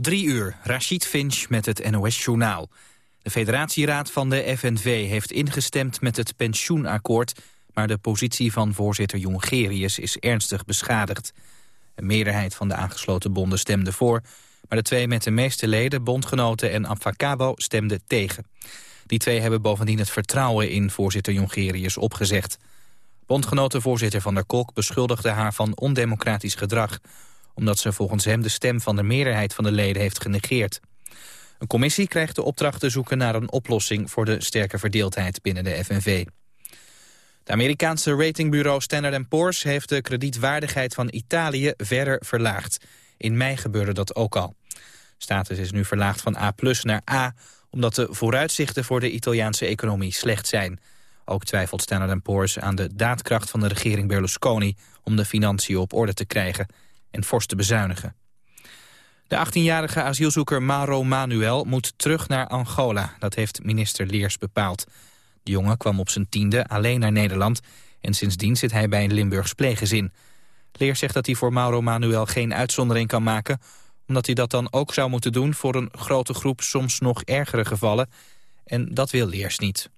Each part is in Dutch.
Drie uur, Rashid Finch met het NOS-journaal. De federatieraad van de FNV heeft ingestemd met het pensioenakkoord... maar de positie van voorzitter Jongerius is ernstig beschadigd. Een meerderheid van de aangesloten bonden stemde voor... maar de twee met de meeste leden, bondgenoten en Abfacabo, stemden tegen. Die twee hebben bovendien het vertrouwen in voorzitter Jongerius opgezegd. Bondgenotenvoorzitter Van der Kolk beschuldigde haar van ondemocratisch gedrag omdat ze volgens hem de stem van de meerderheid van de leden heeft genegeerd. Een commissie krijgt de opdracht te zoeken naar een oplossing voor de sterke verdeeldheid binnen de FNV. De Amerikaanse ratingbureau Standard Poor's heeft de kredietwaardigheid van Italië verder verlaagd. In mei gebeurde dat ook al. Status is nu verlaagd van A naar A, omdat de vooruitzichten voor de Italiaanse economie slecht zijn. Ook twijfelt Standard Poor's aan de daadkracht van de regering Berlusconi om de financiën op orde te krijgen en fors te bezuinigen. De 18-jarige asielzoeker Maro Manuel moet terug naar Angola. Dat heeft minister Leers bepaald. De jongen kwam op zijn tiende alleen naar Nederland... en sindsdien zit hij bij een Limburgs pleeggezin. Leers zegt dat hij voor Mauro Manuel geen uitzondering kan maken... omdat hij dat dan ook zou moeten doen voor een grote groep soms nog ergere gevallen. En dat wil Leers niet.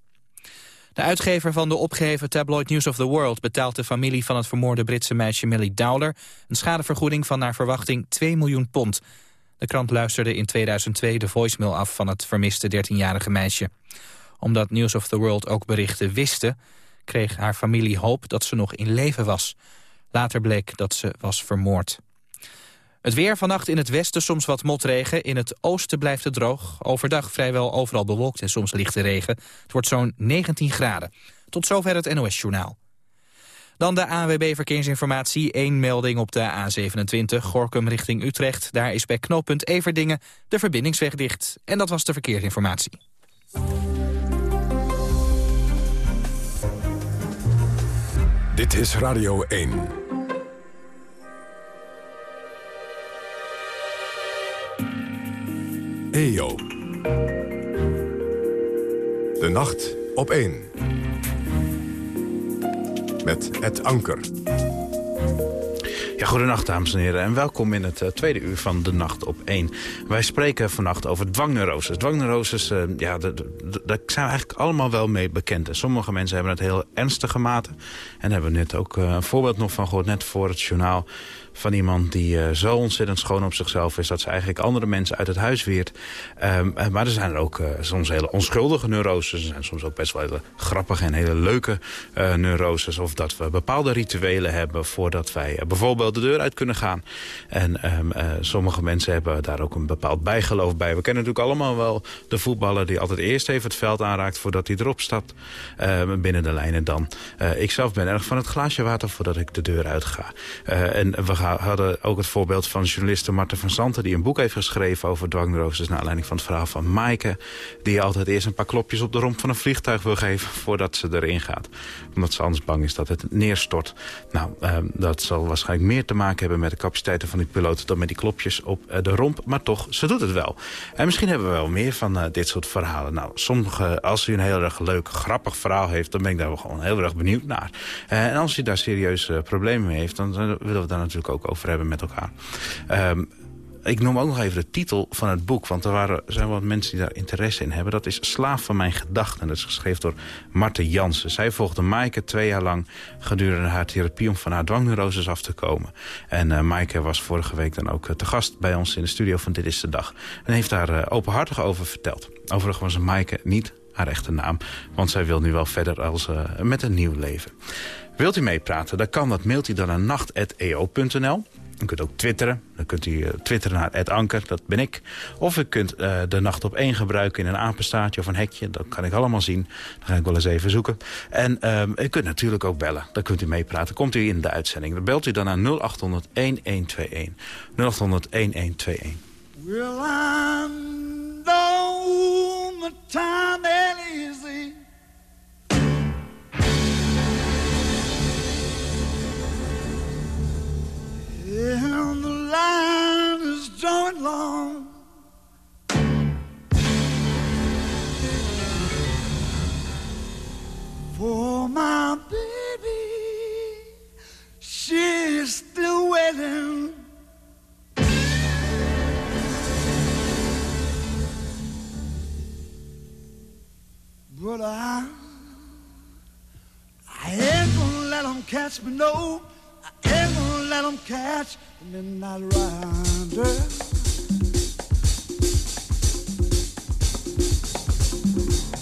De uitgever van de opgeheven tabloid News of the World... betaalt de familie van het vermoorde Britse meisje Millie Dowler... een schadevergoeding van naar verwachting 2 miljoen pond. De krant luisterde in 2002 de voicemail af van het vermiste 13-jarige meisje. Omdat News of the World ook berichten wisten... kreeg haar familie hoop dat ze nog in leven was. Later bleek dat ze was vermoord. Het weer vannacht in het westen soms wat motregen. In het oosten blijft het droog. Overdag vrijwel overal bewolkt en soms lichte regen. Het wordt zo'n 19 graden. Tot zover het NOS-journaal. Dan de ANWB Verkeersinformatie. Eén melding op de A27, Gorkum richting Utrecht. Daar is bij knooppunt Everdingen de verbindingsweg dicht. En dat was de verkeersinformatie. Dit is Radio 1. EO. De nacht op 1. Met het anker. Ja, goedenacht dames en heren en welkom in het uh, tweede uur van De Nacht op 1. Wij spreken vannacht over dwangneuroses. Dwangneuroses, uh, ja, daar zijn we eigenlijk allemaal wel mee bekend. En sommige mensen hebben het heel ernstige mate. En hebben we net ook uh, een voorbeeld nog van gehoord, net voor het journaal van iemand die uh, zo ontzettend schoon op zichzelf is... dat ze eigenlijk andere mensen uit het huis weert. Um, maar er zijn er ook uh, soms hele onschuldige neuroses. Er zijn soms ook best wel hele grappige en hele leuke uh, neuroses. Of dat we bepaalde rituelen hebben voordat wij bijvoorbeeld de deur uit kunnen gaan. En um, sommige mensen hebben daar ook een bepaald bijgeloof bij. We kennen natuurlijk allemaal wel de voetballer die altijd eerst even het veld aanraakt... voordat hij erop stapt ehm, binnen de lijnen dan. ik zelf ben erg van het glaasje water voordat ik de deur uit ga. en we hadden ook het voorbeeld van journaliste Marten van Santen... die een boek heeft geschreven over dwangneuroses... naar aanleiding van het verhaal van Maaike... die altijd eerst een paar klopjes op de romp van een vliegtuig wil geven... voordat ze erin gaat. Omdat ze anders bang is dat het neerstort. Nou, eh, dat zal waarschijnlijk meer te maken hebben... met de capaciteiten van die piloot... dan met die klopjes op uh, de romp. Maar toch, ze doet het wel. En misschien hebben we wel meer van uh, dit soort verhalen. Nou, sommige, als u een heel erg leuk, grappig verhaal heeft... dan ben ik daar wel gewoon heel erg benieuwd naar. en als u daar serieuze problemen mee heeft... dan willen we daar natuurlijk ook over hebben met elkaar. Um, ik noem ook nog even de titel van het boek. Want er waren, zijn wat mensen die daar interesse in hebben. Dat is Slaaf van mijn gedachten. Dat is geschreven door Marten Jansen. Zij volgde Maaike twee jaar lang gedurende haar therapie... om van haar dwangneuroses af te komen. En uh, Maaike was vorige week dan ook uh, te gast bij ons in de studio van Dit is de Dag. En heeft daar uh, openhartig over verteld. Overigens was Maaike niet haar echte naam. Want zij wil nu wel verder als, met een nieuw leven. Wilt u meepraten? Dan kan dat. Mailt u dan naar nacht.eo.nl. U kunt ook twitteren. Dan kunt u uh, twitteren naar Anker, dat ben ik. Of u kunt uh, de nacht op één gebruiken in een apenstaartje of een hekje. Dat kan ik allemaal zien. Dan ga ik wel eens even zoeken. En uh, u kunt natuurlijk ook bellen. Dan kunt u meepraten. Komt u in de uitzending. Dan belt u dan naar 0800 1121. 0800 1121. Well. And the line is drawn long. For my baby, she's still waiting. But I, I ain't gonna let catch me, no. I ain't gonna let them catch the midnight rider. Thank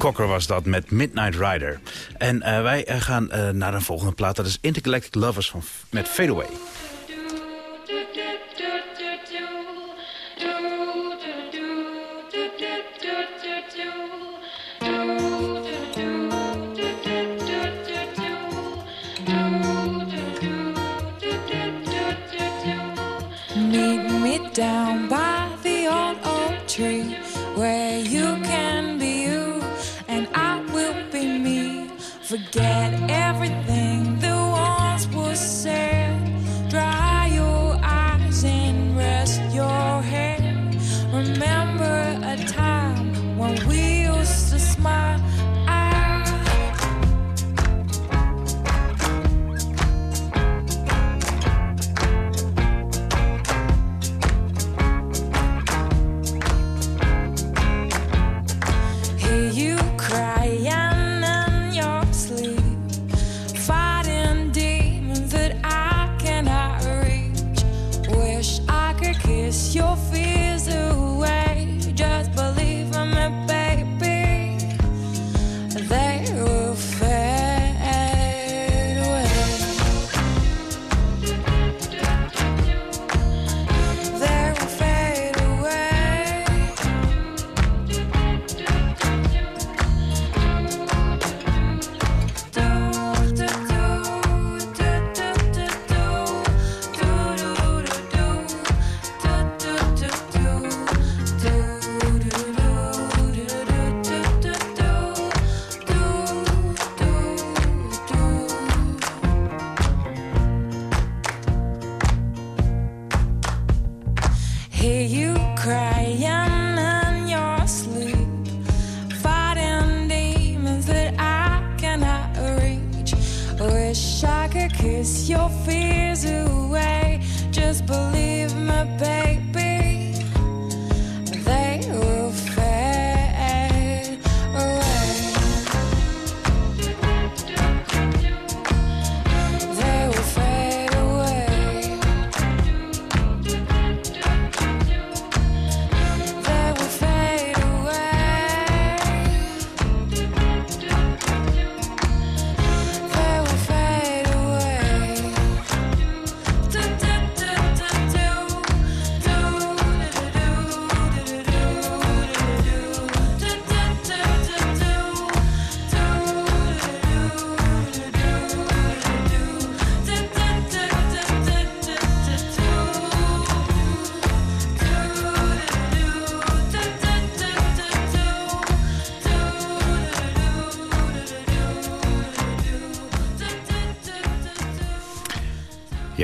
Cocker was dat met Midnight Rider. En eh, wij eh, gaan eh, naar een volgende plaat. Dat is Intergalactic Lovers van, met Fadeaway.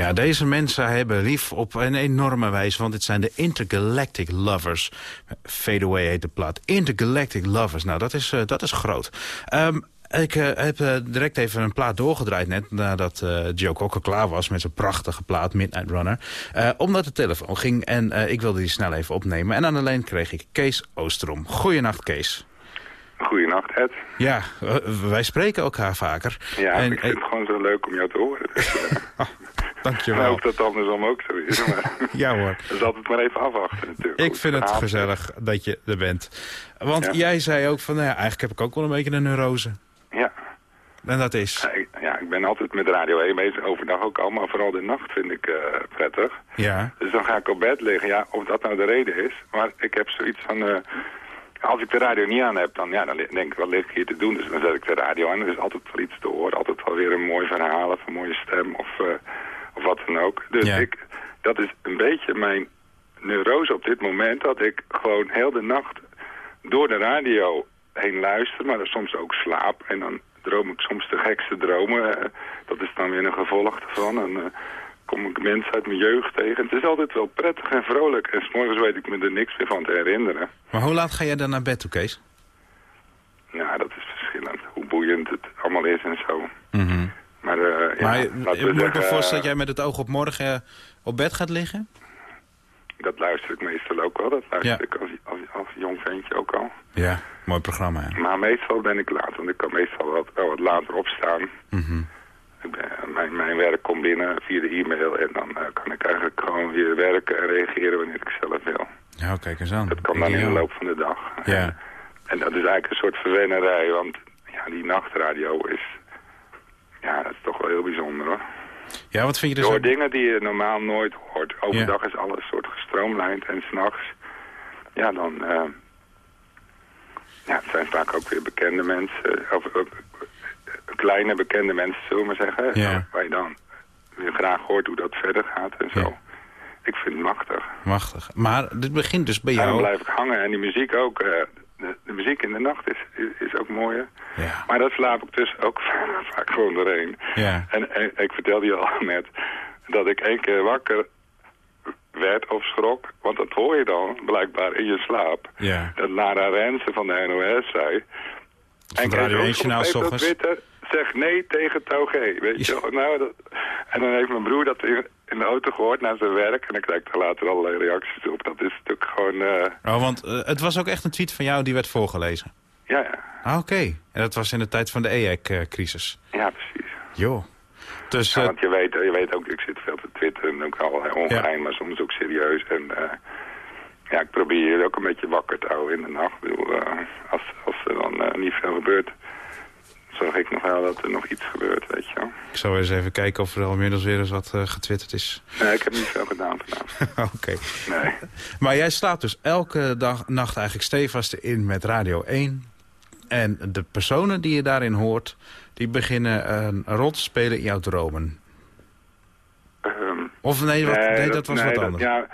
Ja, deze mensen hebben lief op een enorme wijze, want dit zijn de Intergalactic Lovers. Fade Away heet de plaat. Intergalactic Lovers, nou dat is, eh, dat is groot. Ehm, ik eh, heb eh, direct even een plaat doorgedraaid net nadat Joe Cocker klaar was met zijn prachtige plaat Midnight Runner. Omdat de telefoon ging en ik wilde die snel even opnemen. En aan de lijn kreeg ik Kees Oosterom. Goeienacht Kees. Goedenacht, Ed. Ja, wij spreken elkaar vaker. Ja, En, ik vind het gewoon zo leuk om jou te horen. Dus, ah, ik dankjewel. hoop dat het andersom ook zo is. Maar Ja hoor. dat is altijd maar even afwachten natuurlijk. Ik vind het gezellig dat je er bent. Want Ja. jij zei ook van, nou ja, eigenlijk heb ik ook wel een beetje een neurose. Ja. En dat is, Ja, ik, ben altijd met Radio 1 bezig, overdag ook al, maar vooral de nacht vind ik eh, prettig. ja, Dus dan ga ik op bed liggen, ja, of dat nou de reden is. Maar ik heb zoiets van, eh, als ik de radio niet aan heb, dan, ja, dan denk ik, wat lig ik hier te doen? Dus dan zet ik de radio aan, er is altijd wel iets te horen, altijd wel weer een mooi verhaal of een mooie stem of, eh, of wat dan ook. Dus Ja. ik, dat is een beetje mijn neurose op dit moment, dat ik gewoon heel de nacht door de radio heen luister, maar dan soms ook slaap. En dan droom ik soms de gekste dromen. eh, dat is dan weer een gevolg ervan. En eh, kom ik mensen uit mijn jeugd tegen. Het is altijd wel prettig en vrolijk. En 's morgens weet ik me er niks meer van te herinneren. maar hoe laat ga jij dan naar bed toe, Kees? Nou, dat is verschillend. Hoe boeiend het allemaal is en zo. Mhm. Maar, maar ja, moet ik me voorstellen dat eh, jij met het oog op morgen eh, op bed gaat liggen? Dat luister ik meestal ook wel. Dat luister Ja. ik als, als, als jong ventje ook al. Ja, mooi programma. hè? Maar meestal ben ik laat, want ik kan meestal wat, wel wat later opstaan. Mhm. Ik ben, mijn, mijn werk komt binnen via de e-mail en dan kan ik eigenlijk gewoon weer werken en reageren wanneer ik zelf wil. Ja, kijk eens aan. Dat kan dan in de loop van de dag. Ja. En dat is eigenlijk een soort verwennerij, want ja, die nachtradio is, ja, dat is toch wel heel bijzonder hoor. Ja, wat vind je dus... hoort dingen die je normaal nooit hoort. Overdag Ja. is alles soort gestroomlijnd en s'nachts, ja dan, eh, ja het zijn vaak ook weer bekende mensen, of eh, kleine bekende mensen zullen we maar zeggen. Ja. Waar je dan weer graag hoort hoe dat verder gaat en zo. Ja. Ik vind het machtig. Machtig. Maar dit begint dus bij jou... blijf ik hangen. En die muziek ook. eh, de, de muziek in de nacht is, is, is ook mooi. hè. Ja. Maar dat slaap ik dus ook vaak gewoon doorheen. Ja. En, en ik vertelde je al net dat ik één keer wakker werd of schrok. Want dat hoor je dan blijkbaar in je slaap. Ja. Dat Lara Rensen van de NOS zei... het Radio 1 journaal. Twitter, zeg nee tegen Taugé. Weet je? Nou, dat, en dan heeft mijn broer dat in, in de auto gehoord naar zijn werk. En dan krijg ik er later allerlei reacties op. Dat is natuurlijk gewoon... eh, Oh, want eh, het was ook echt een tweet van jou die werd voorgelezen. ja, ja. Ah, oké. En dat was in de tijd van de EEC-crisis. Ja, precies. Joh. Dus, Ja, eh, want je weet, je weet ook, ik zit veel te twitteren en ook al ongeheim, maar soms ook serieus. En ja, ik probeer je ook een beetje wakker te houden in de nacht. Ik bedoel, als, als er dan niet veel gebeurt, zorg ik nog wel dat er nog iets gebeurt, weet je wel. ik zal eens even kijken of er al inmiddels weer eens wat eh, getwitterd is. Nee, ik heb niet veel gedaan vanavond. Oké. Nee. Maar jij slaapt dus elke dag, nacht eigenlijk stevast in met Radio 1. En de personen die je daarin hoort, die beginnen een rol te spelen in jouw dromen. Ehm, Of nee, wat, nee, dat, was nee, wat anders. ja,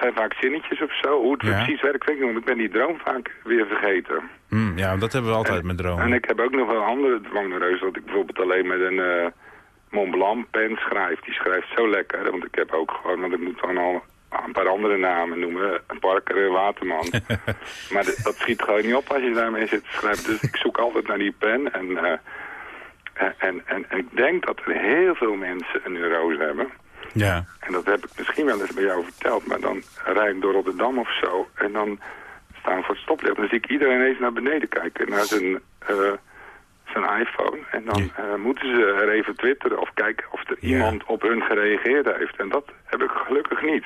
zijn vaak zinnetjes of zo. Hoe het Ja. precies werkt, weet ik niet, want ik ben die droom vaak weer vergeten. Hmm, ja, dat hebben we altijd En- met dromen. En ik heb ook nog wel andere dwangneurose. Dat ik bijvoorbeeld alleen met een eh Mont Blanc pen schrijf. Die schrijft zo lekker. Want ik heb ook gewoon, want ik moet dan al een paar andere namen noemen. Parker en Waterman. maar dat schiet gewoon niet op als je daarmee zit te schrijven. Dus ik zoek altijd naar die pen. En, eh, en, en, en ik denk dat er heel veel mensen een neurose hebben. Ja. En dat heb ik misschien wel eens bij jou verteld. Maar dan rijd ik door Rotterdam of zo. En dan staan we voor het stoplicht. En dan zie ik iedereen eens naar beneden kijken. Naar zijn, eh, zijn iPhone. En dan eh, moeten ze er even twitteren. Of kijken of er Ja. iemand op hun gereageerd heeft. En dat heb ik gelukkig niet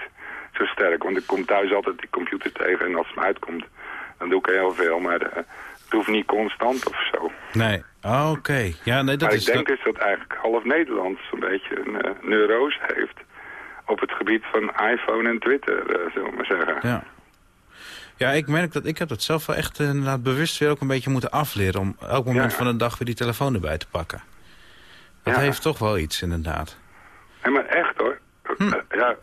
zo sterk. Want ik kom thuis altijd die computer tegen. En als het me uitkomt, dan doe ik heel veel. Maar eh, het hoeft niet constant of zo. Nee. Oh, Oké. Ja, nee, dat maar is... ik denk dat- dus dat eigenlijk half Nederland zo'n beetje een eh, neurose heeft op het gebied van iPhone en Twitter, eh, zullen we maar zeggen. Ja. Ja, ik merk dat ik heb dat zelf wel echt eh, inderdaad bewust weer ook een beetje moeten afleren... om elk moment Ja. van de dag weer die telefoon erbij te pakken. Dat Ja. heeft toch wel iets, inderdaad. Nee, maar echt hoor. Hm. Ja,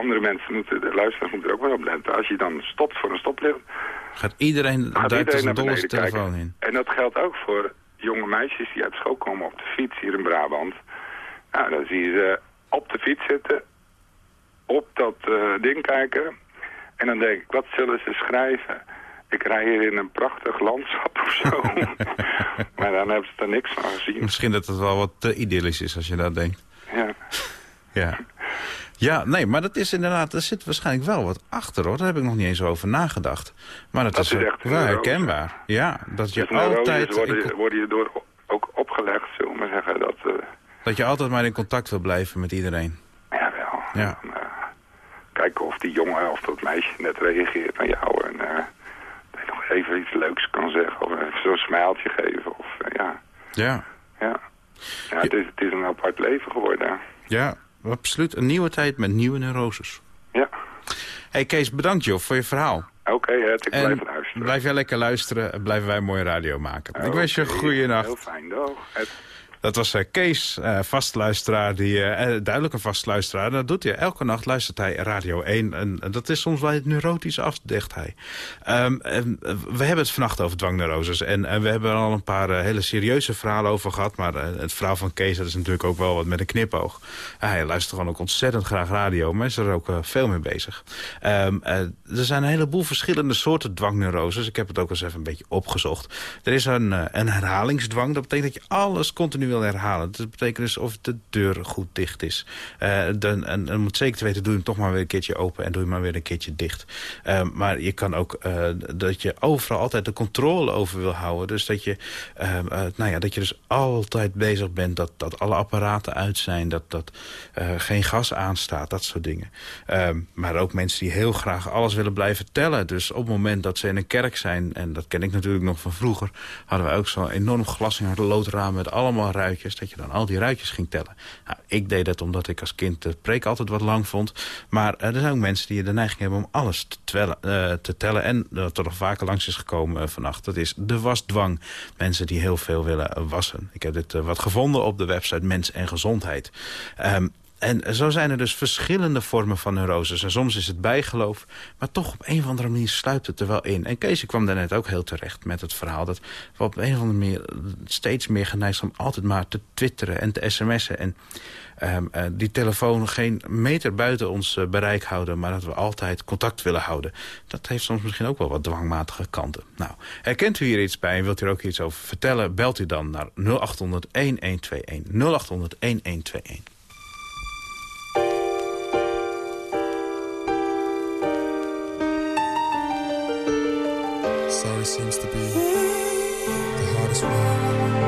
andere mensen moeten, de luisteraars moeten er ook wel op letten. Als je dan stopt voor een stoplicht, Gaat iedereen gaat duikt iedereen een naar beneden telefoon in. En dat geldt ook voor jonge meisjes die uit school komen op de fiets hier in Brabant. Nou, dan zie je ze op de fiets zitten, op dat eh, ding kijken. En dan denk ik, wat zullen ze schrijven? Ik rij hier in een prachtig landschap of zo. maar dan hebben ze er niks van gezien. Misschien dat het wel wat te idyllisch is als je dat denkt. Ja. Ja. Ja, nee, maar dat is inderdaad, er zit waarschijnlijk wel wat achter hoor. Daar heb ik nog niet eens over nagedacht. Maar dat, Dat is, echt wel neurose. herkenbaar. Ja, dat je Dus altijd, worden, je door ook opgelegd, zullen we maar zeggen. Dat, eh dat je altijd maar in contact wil blijven met iedereen. ja, wel. Ja. En, eh, kijken of die jongen of dat meisje net reageert aan jou. En eh, dat je nog even iets leuks kan zeggen. Of even zo'n smijltje geven. Of, eh, ja, Ja, ja. ja het, is, het is een apart leven geworden. ja, absoluut. Een nieuwe tijd met nieuwe neuroses. Ja. hey Kees, bedankt joh voor je verhaal. Oké, het ik En blijf luisteren. blijf jij lekker luisteren en blijven wij mooie radio maken. Ik wens je een goede Heel nacht. fijn, dag. Dat was eh, Kees, eh vastluisteraar, die, eh, duidelijk een vastluisteraar. Dat doet hij. Elke nacht luistert hij Radio 1. En, dat is soms wel neurotisch af, zegt hij. Eh, we hebben het vannacht over dwangneuroses. En, en we hebben er al een paar hele serieuze verhalen over gehad. Maar het verhaal van Kees, dat is natuurlijk ook wel wat met een knipoog. Hij luistert gewoon ook ontzettend graag radio. Maar is er ook veel mee bezig. Ehm, eh, er zijn een heleboel verschillende soorten dwangneuroses. Ik heb het ook eens even een beetje opgezocht. Er is een, een herhalingsdwang. Dat betekent dat je alles continu wil herhalen. Dat betekent dus of de deur goed dicht is. Eh, dan, en, het zeker te weten, doe je hem toch maar weer een keertje open... en doe je maar weer een keertje dicht. Eh, maar je kan ook eh, dat je overal altijd de controle over wil houden. Dus dat je, eh, eh, nou ja, dat je dus altijd bezig bent... dat, dat alle apparaten uit zijn, dat, dat geen gas aanstaat, dat soort dingen. Eh, maar ook mensen die heel graag alles willen blijven tellen. Dus op het moment dat ze in een kerk zijn... en dat ken ik natuurlijk nog van vroeger... hadden we ook zo'n enorm glas in loodraam met allemaal dat je dan al die ruitjes ging tellen. Nou, ik deed dat omdat ik als kind de preek altijd wat lang vond. Maar eh, er zijn ook mensen die de neiging hebben om alles te, eh, te tellen. En dat er nog vaker langs is gekomen eh, vannacht. Dat is de wasdwang. Mensen die heel veel willen wassen. Ik heb dit wat gevonden op de website Mens en Gezondheid. Ehm, en zo zijn er dus verschillende vormen van neuroses. En soms is het bijgeloof, maar toch op een of andere manier sluipt het er wel in. En Kees kwam daarnet ook heel terecht met het verhaal... dat we op een of andere manier steeds meer geneigd zijn... om altijd maar te twitteren en te sms'en. En ehm, eh, die telefoon geen meter buiten ons eh, bereik houden... maar dat we altijd contact willen houden. Dat heeft soms misschien ook wel wat dwangmatige kanten. Nou, herkent u hier iets bij en wilt u er ook iets over vertellen... belt u dan naar 0800-1121. 0800-1121. Sorry seems to be the hardest word.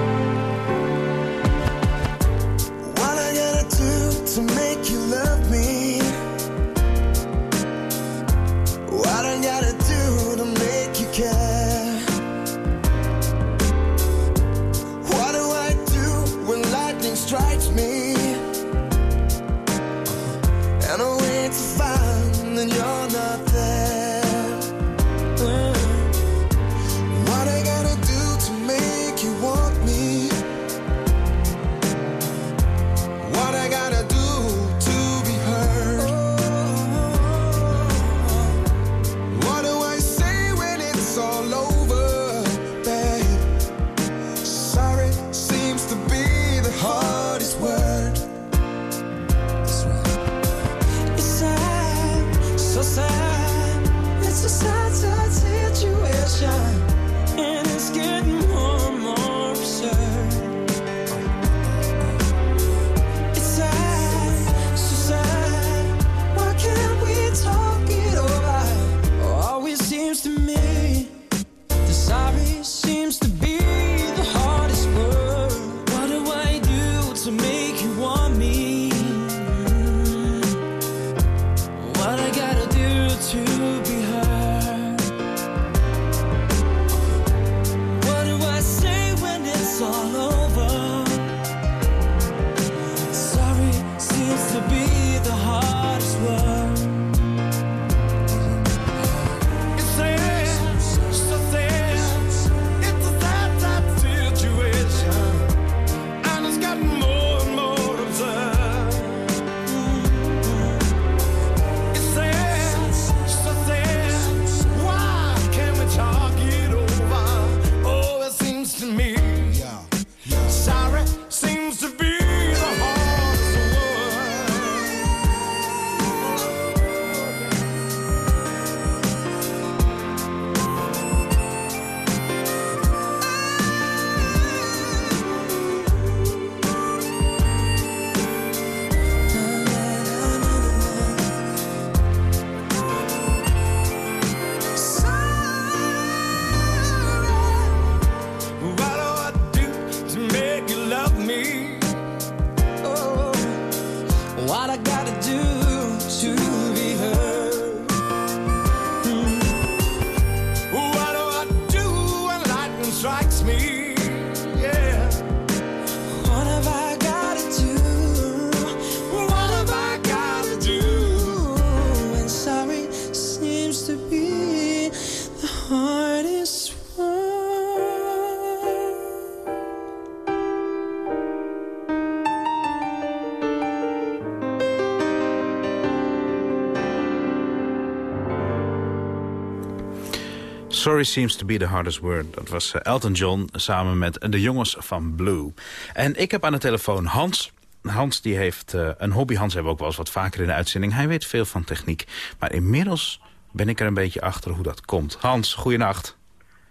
Sorry seems to be the hardest word. Dat was eh, Elton John samen met de jongens van Blue. En ik heb aan de telefoon Hans. Hans die heeft uh, een hobby. Hans hebben we ook wel eens wat vaker in de uitzending. Hij weet veel van techniek. Maar inmiddels ben ik er een beetje achter hoe dat komt. Hans, goeienacht.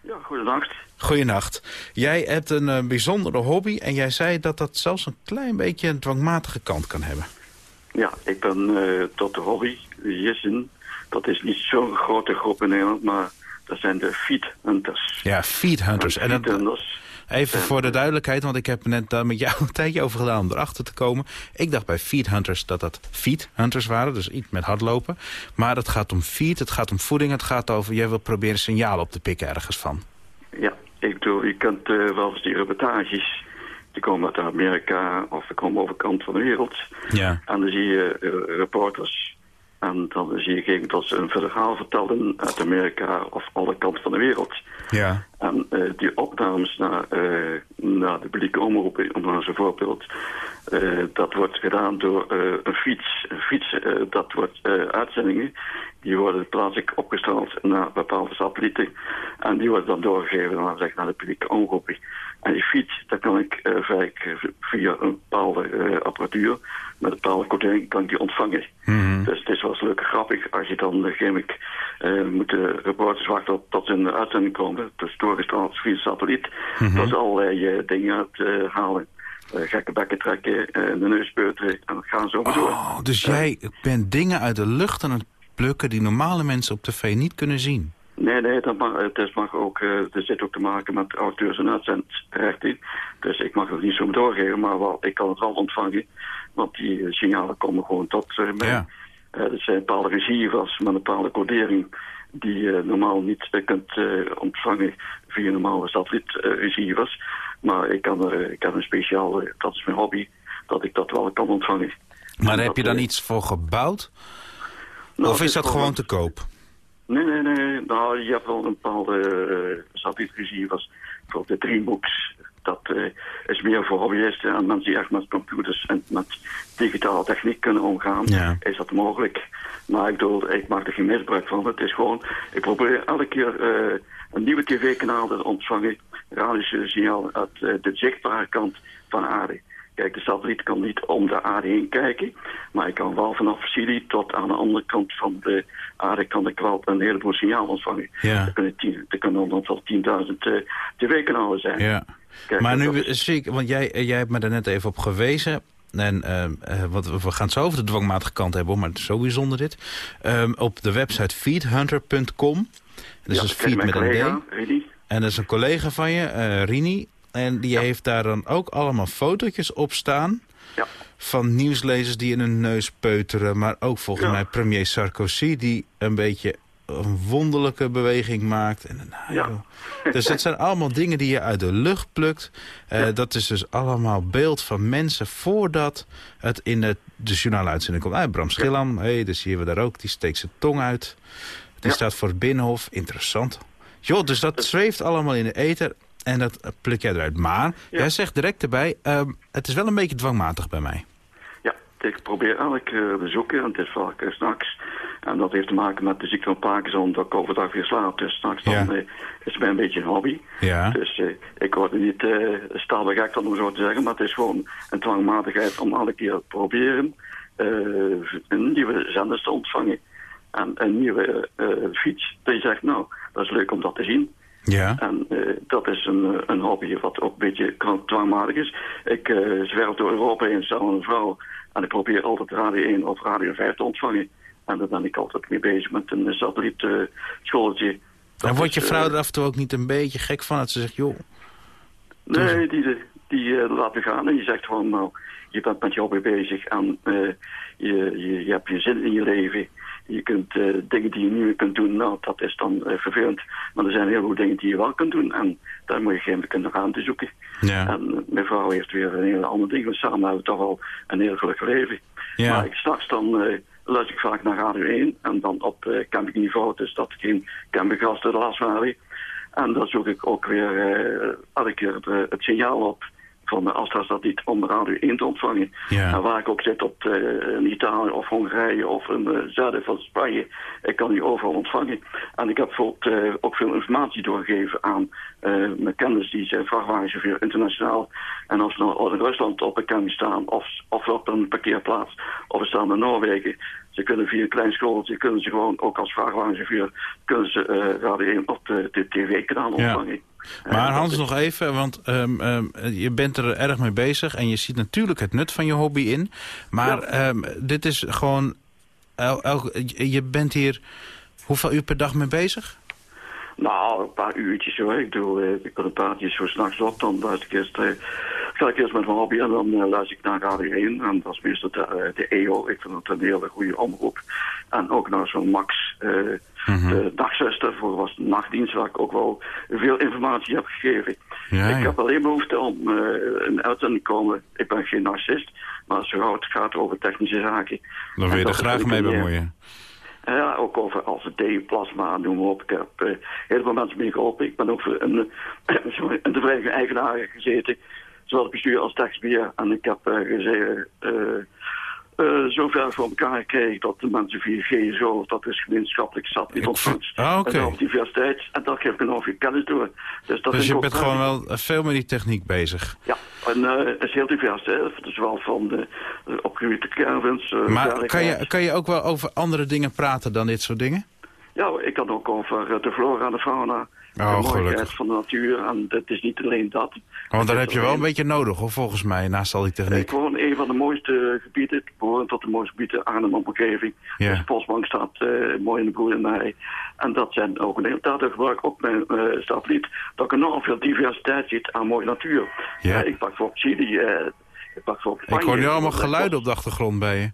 Ja, goedenacht. Goeienacht. Jij hebt een uh, bijzondere hobby en jij zei dat dat zelfs een klein beetje een dwangmatige kant kan hebben. Ja, ik ben uh, tot de hobby, Jissen. Dat is niet zo'n grote groep in Nederland, maar dat zijn de feed hunters. Ja, feed hunters. En, feed hunters. Even en, voor de duidelijkheid, want ik heb net daar met jou een tijdje over gedaan om erachter te komen. Ik dacht bij feed hunters dat dat feed hunters waren, dus iets met hardlopen. Maar het gaat om feed, het gaat om voeding, het gaat over... jij wil proberen signalen op te pikken ergens van. Ja, ik bedoel, je kent uh, wel eens die reportages... Die komen uit Amerika of die komen over de kant van de wereld. Ja. En dan zie je uh, reporters en dan zie je gegeven dat ze een verhaal vertelden uit Amerika of alle kanten van de wereld. Ja. En uh, die opnames naar, uh, naar de publieke omroepen, om maar zo'n voorbeeld, uh, dat wordt gedaan door een fiets. Een fiets, dat wordt uitzendingen, die worden plaatselijk opgestraald naar bepaalde satellieten. En die worden dan doorgegeven naar, zeg, naar de publieke omroepen. En die fiets, dat kan ik via een bepaalde apparatuur, met een bepaalde codering, kan ik die ontvangen. Mm -hmm. Dus het is wel eens leuk grappig als je dan, uh, ik, uh, moeten reporters wachten tot ze in de uitzending komen. Dus doorgestraald via satelliet. Mhm. Mm -hmm. Dat is allerlei dingen uithalen. gekke bekken trekken, de neus peuteren en dat gaan zo maar door. Oh, dus jij bent dingen uit de lucht aan het plukken die normale mensen op tv niet kunnen zien? Nee, nee, dat mag, het mag ook, uh, er zit ook te maken met auteurs- en uitzendrechten. Dus ik mag het niet zo doorgeven, maar wel, ik kan het wel ontvangen. Want die signalen komen gewoon tot mij. Ja. Er zijn bepaalde receivers met een bepaalde codering die je normaal niet kunt ontvangen via normale satellietreceivers. maar ik kan er, ik heb een speciaal, dat is mijn hobby, dat ik dat wel kan ontvangen. Maar en heb je dan iets voor gebouwd? Nou, of is dat gewoon te koop? Nee, nee, nee. Nou, je hebt wel een bepaalde uh, satellietreceivers. Bijvoorbeeld de Dreambooks. Dat uh, is meer voor hobbyisten en mensen die echt met computers en met digitale techniek kunnen omgaan. Ja. Is dat mogelijk? Maar ik bedoel, ik maak er geen misbruik van. Het is gewoon, ik probeer elke keer uh, een nieuwe tv-kanaal te ontvangen. Radiosignaal uit de zichtbare kant van aarde. Kijk, de satelliet kan niet om de aarde heen kijken. Maar ik kan wel vanaf Chili tot aan de andere kant van de aarde... kan ik wel een heleboel signaal ontvangen. Ja. Er kunnen, tien, er kunnen dan wel 10.000 uh, tv-kanalen zijn. Ja. Kijk, maar nu is... zie ik, want jij, jij hebt me er net even op gewezen... En uh, wat, we gaan het zo over de dwangmatige kant hebben, maar het is zo bijzonder dit. Um, op de website feedhunter.com. Dat is dus feed met een D. Rini. En dat is een collega van je, uh, Rini. En die ja. heeft daar dan ook allemaal fotootjes op staan. Ja. Van nieuwslezers die in hun neus peuteren. Maar ook volgens ja. mij premier Sarkozy die een beetje een wonderlijke beweging maakt. En, nou, ja. Dus dat zijn allemaal dingen die je uit de lucht plukt. Uh, ja. Dat is dus allemaal beeld van mensen voordat het in de, de journaaluitzending komt. Ah, Bram Schillam, hey, dus zien we daar ook. Die steekt zijn tong uit. Die staat voor het Binnenhof. Interessant. Joh, dus dat zweeft allemaal in de ether. En dat pluk jij eruit. Maar, jij zegt direct erbij, um, het is wel een beetje dwangmatig bij mij. Ja, ik probeer elke keer te zoeken, en het is vaak uh, s'nachts. En dat heeft te maken met de ziekte van Parkinson, dat ik overdag weer slaap. Dus s'nachts ja. dan uh, is het mij een beetje een hobby. Ja. Dus ik word er niet uh, van om zo te zeggen, maar het is gewoon een dwangmatigheid om elke keer te proberen een nieuwe zenders te ontvangen. En een nieuwe fiets, dat je zegt, nou, dat is leuk om dat te zien. Ja. En uh, dat is een, een hobby wat ook een beetje dwangmatig is. Ik uh, zwerf door Europa heen, samen een vrouw. En ik probeer altijd Radio 1 of Radio 5 te ontvangen. En daar ben ik altijd mee bezig met een satelliet uh. En wordt je vrouw er af en toe ook niet een beetje gek van? Dat ze zegt, joh... Nee, die, die, die laat me gaan. En je zegt gewoon, nou, je bent met je hobby bezig. En je, je, je hebt je zin in je leven. Je kunt uh, dingen die je niet meer kunt doen, nou, dat is dan uh, vervelend. Maar er zijn heel veel dingen die je wel kunt doen. En daar moet je geen aan te zoeken. Ja. En uh, mijn vrouw heeft weer een hele andere ding. Samen hebben we toch wel een heel gelukkig leven. Ja. Maar ik straks dan luister ik vaak naar Radio 1. En dan op campingniveau, dus dat geen campinggasten de last waren. En dan zoek ik ook weer elke keer het signaal op van de Astra-satelliet om Radio 1 te ontvangen. Ja. En waar ik ook zit op in Italië of Hongarije of in het zuiden van Spanje, ik kan die overal ontvangen. En ik heb bijvoorbeeld eh, ook veel informatie doorgegeven aan eh, mijn kennis die zijn vrachtwagenchauffeur internationaal. En als we nou in Rusland op een camping staan of, of op een parkeerplaats of we staan in Noorwegen, ze kunnen via een klein schooltje, kunnen ze gewoon ook als vrachtwagenchauffeur, kunnen ze eh, Radio 1 op de, de tv-kanaal ontvangen. Maar Hans, nog even, want ehm, ehm, je bent er erg mee bezig... en je ziet natuurlijk het nut van je hobby in. Maar Ja. ehm, dit is gewoon... El, el- je bent hier hoeveel uur per dag mee bezig? Nou, een paar uurtjes hoor. Ik doe eh, ik kan een paar uurtjes zo s'nachts op. Dan luister ik eerst, eh, ga ik eerst met mijn hobby en dan eh, luister ik naar Radio 1. En dat is meestal de, eh, de EO. Ik vind het een hele goede omroep. En ook naar zo'n Max, eh, de dagzuster voor was de nachtdienst, waar ik ook wel veel informatie heb gegeven. Ja, ik heb alleen behoefte om eh, een uitzending te komen. Ik ben geen narcist, maar zo gauw het gaat over technische zaken. Dan wil je er graag mee eh, bemoeien. Ja, ook over LCD, plasma, noem maar op. Ik heb eh, heel veel mensen mee geholpen. Ik ben ook een, sorry, een tevreden eigenaar gezeten. Zowel het bestuur als taxbeheer. En ik heb eh, gezegd, eh, eh, zover voor elkaar gekregen dat de mensen via GSO, dat is gemeenschappelijk satellietontvangst. Ah, oké. En dan diversiteit. En dat geef ik nog veel kennis door. Dus, dat Dus je bent gewoon wel veel met die techniek bezig. Ja, en eh, het is heel divers. Hè. Het is wel van de, de opgeruimde caravans. eh, Maar kan je, kan je ook wel over andere dingen praten dan dit soort dingen? Ja, ik kan ook over eh, de flora en de fauna. De Oh, mooiheid gelukkig. van de natuur. En het is niet alleen dat. Want daar Het heb je wel een beetje nodig, hoor, volgens mij, naast al die techniek. Ik woon in een van de mooiste gebieden. Ik behoor tot de mooiste gebieden Arnhem omgeving. Ja. Dus de Postbank staat eh, mooi in de boerderij. En dat zijn ook een daardoor gebruik ik ook mijn eh satelliet. Dat ik enorm veel diversiteit ziet aan mooie natuur. Ja. Eh, ik pak voor Chili. ik pak voor Ik hoor nu allemaal geluiden op de achtergrond bij je.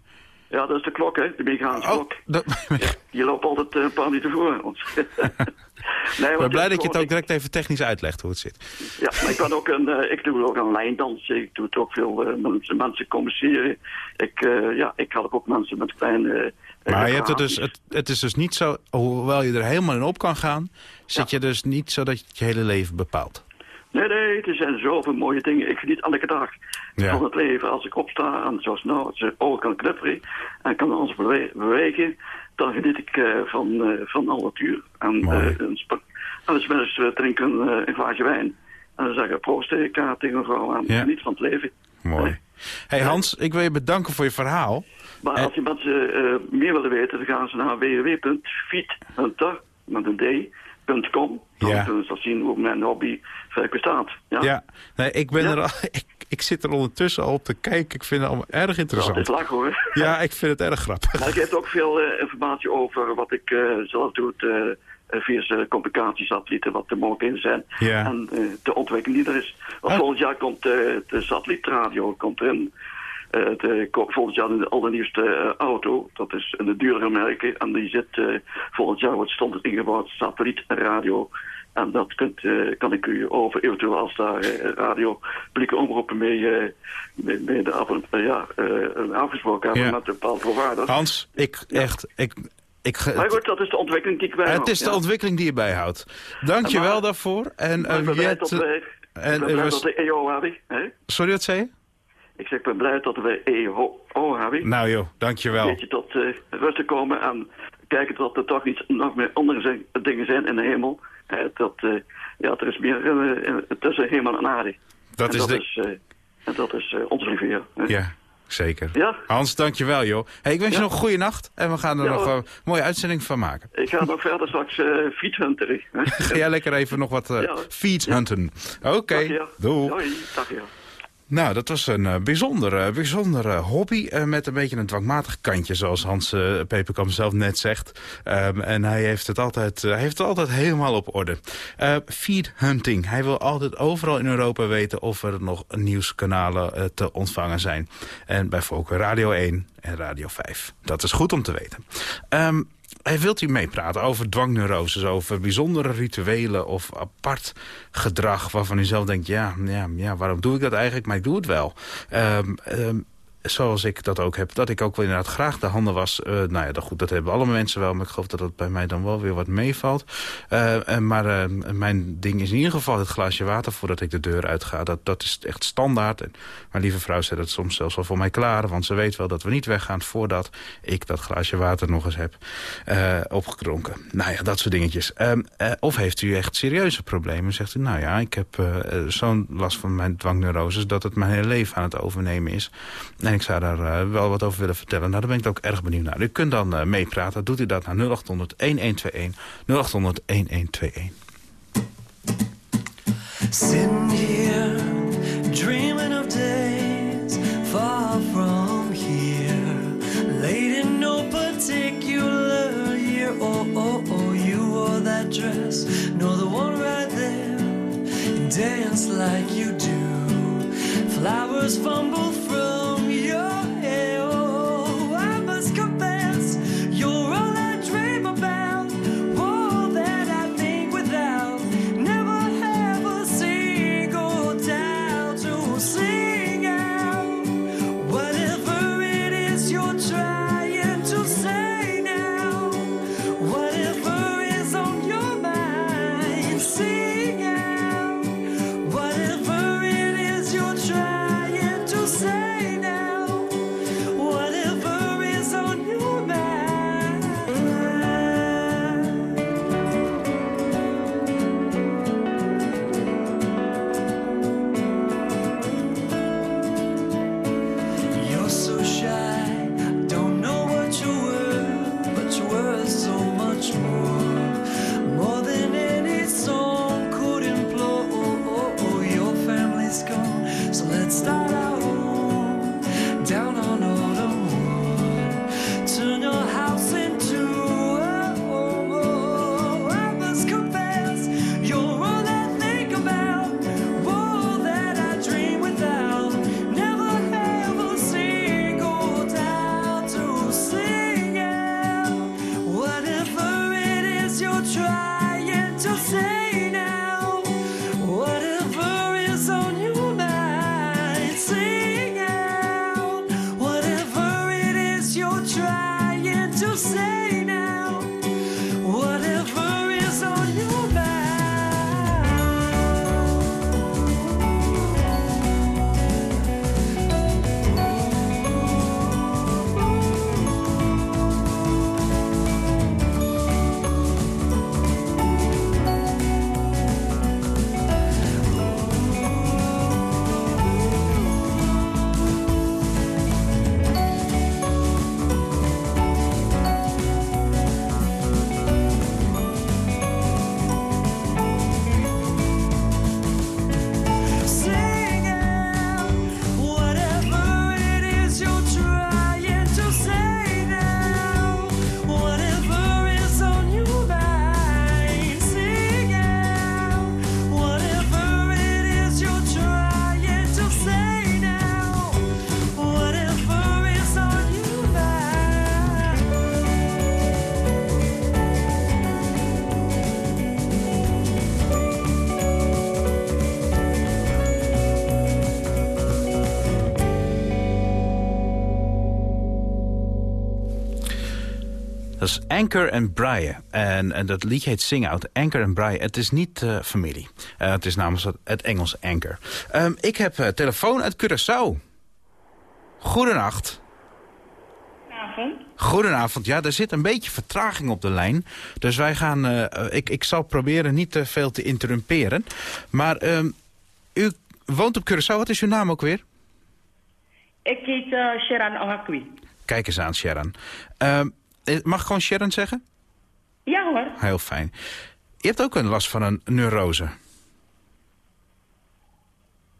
Ja, dat is de klok, hè? De mechanische Oh, klok. Je loopt altijd eh, een paar minuten voor ons. nee, ik ben blij dat je het ook direct even technisch uitlegt hoe het zit. Ja, maar ik, ben ook een, eh, ik doe ook aan lijndansen. Ik doe het ook veel eh, met mensen communiceren. Ik, eh, ja, ik help ook mensen met kleine... eh, Maar je hebt het, dus, het, het is dus niet zo, hoewel je er helemaal in op kan gaan... zit je dus niet zo dat je het je hele leven bepaalt. Nee, nee, er zijn zoveel mooie dingen. Ik geniet elke dag Ja. van het leven. Als ik opsta en zoals nou, als je ogen kan knipperen en kan ons bewe- bewegen, dan geniet ik eh, van, eh, van alle natuur. En, Mooi. eh en dus mensen drinken eh, een glaasje wijn. En dan zeggen proost tegen elkaar, tegen een vrouw en Ja. geniet van het leven. Mooi. hey Hans, ik wil je bedanken voor je verhaal. Maar En- als je mensen meer willen weten, dan gaan ze naar met een Dan Ja. kunnen ze dat zien hoe mijn hobby verder bestaat. Ja, Ja, nee, ik, ben Ja. er al, ik, ik zit er ondertussen al op te kijken. Ik vind het allemaal erg is interessant. lachen hoor. Ja, ik vind het erg grappig. Maar ik heb ook veel eh, informatie over wat ik eh, zelf doe eh, eh, via de communicatiesatellieten, wat er mogelijk in zijn. Ja. En eh, de ontwikkeling die er is. Want Oh. volgend jaar komt eh, de satellietradio komt erin. Eh, de, ko- volgend jaar in de allernieuwste eh, auto. Dat is een dure merken. En die zit eh, volgend jaar wordt standaard ingebouwd satellietradio. En dat kunt, eh, kan ik u over eventueel als daar eh, radio publieke omroepen mee, eh, mee, mee de, eh, ja, eh, afgesproken hebben Ja. met een bepaald provider. Hans, ik echt... Ik, ik, Maar goed, dat is de ontwikkeling die ik bij het is de ontwikkeling die je bijhoudt. Dank je wel daarvoor. En, eh, Jet- dat wij... en, eh, dat hebben. Hè? Sorry, wat zei je? Ik zeg, ik ben blij dat we EO hebben. Nou joh, dank je Een beetje tot eh, rust te komen en kijken dat er toch iets nog meer andere zijn- dingen zijn in de hemel. Dat, eh, ja, er is meer eh, tussen hemel en aarde. Dat en is dat de... is, en dat is onze lieve. Ja, zeker. Ja? Hans, dank je wel joh. Hey, ik wens je nog een goede nacht. En we gaan er Ja, nog een mooie uitzending van maken. Ik ga nog verder straks uh, fietshunteren. Ga jij lekker even nog wat eh Ja. feeds hunten. Oké, Dag, doei. Dag ja. Nou, dat was een bijzondere, bijzondere hobby uh, met een beetje een dwangmatig kantje, zoals Hans Peperkamp zelf net zegt. Um, en hij heeft het altijd, uh, heeft het altijd helemaal op orde. Feed hunting. Hij wil altijd overal in Europa weten of er nog nieuwskanalen te ontvangen zijn. En bij voorkeur Radio 1 en Radio 5. Dat is goed om te weten. Um, hij wilt u meepraten over dwangneuroses, over bijzondere rituelen of apart gedrag waarvan u zelf denkt, ja, ja, ja waarom doe ik dat eigenlijk? Maar ik doe het wel. Um, um, zoals ik dat ook heb, dat ik ook wel inderdaad graag de handen was. Uh, nou ja, dat, goed, dat hebben alle mensen wel, maar ik geloof dat dat bij mij dan wel weer wat meevalt. Uh, maar uh, mijn ding is in ieder geval het glaasje water voordat ik de deur uitga. Dat, dat is echt standaard. En mijn lieve vrouw zet het soms zelfs wel voor mij klaar, want ze weet wel dat we niet weggaan voordat ik dat glaasje water nog eens heb opgedronken. Nou ja, dat soort dingetjes. Ehm, of heeft u echt serieuze problemen? Zegt u, nou ja, ik heb zo'n last van mijn dwangneuroses dat het mijn hele leven aan het overnemen is. En ik zou daar uh, wel wat over willen vertellen. Nou, daar ben ik ook erg benieuwd naar. U kunt dan uh, meepraten. Doet u dat naar 0800 1121. 0800 1121. Sitting here, dreaming of days far from here. Late in no particular year. Oh, oh, oh, you wore that dress. No, the one right there. Dance like you do. Flowers fumble from your Anchor en Brian. En, en dat liedje heet Sing Out. Anchor en Brian. Het is niet eh, familie. Eh, het is namens het, het Engels Anchor. Ehm, ik heb eh, telefoon uit Curaçao. Goedenacht. Goedenavond. Goedenavond. Ja, er zit een beetje vertraging op de lijn. Dus wij gaan... ik, ik zal proberen niet te veel te interrumperen. Maar ehm, u woont op Curaçao. Wat is uw naam ook weer? Ik heet Sharon Ohakwi. Kijk eens aan, Sharon. Eh, mag ik gewoon Sharon zeggen? Ja hoor. Heel fijn. Je hebt ook een last van een neurose.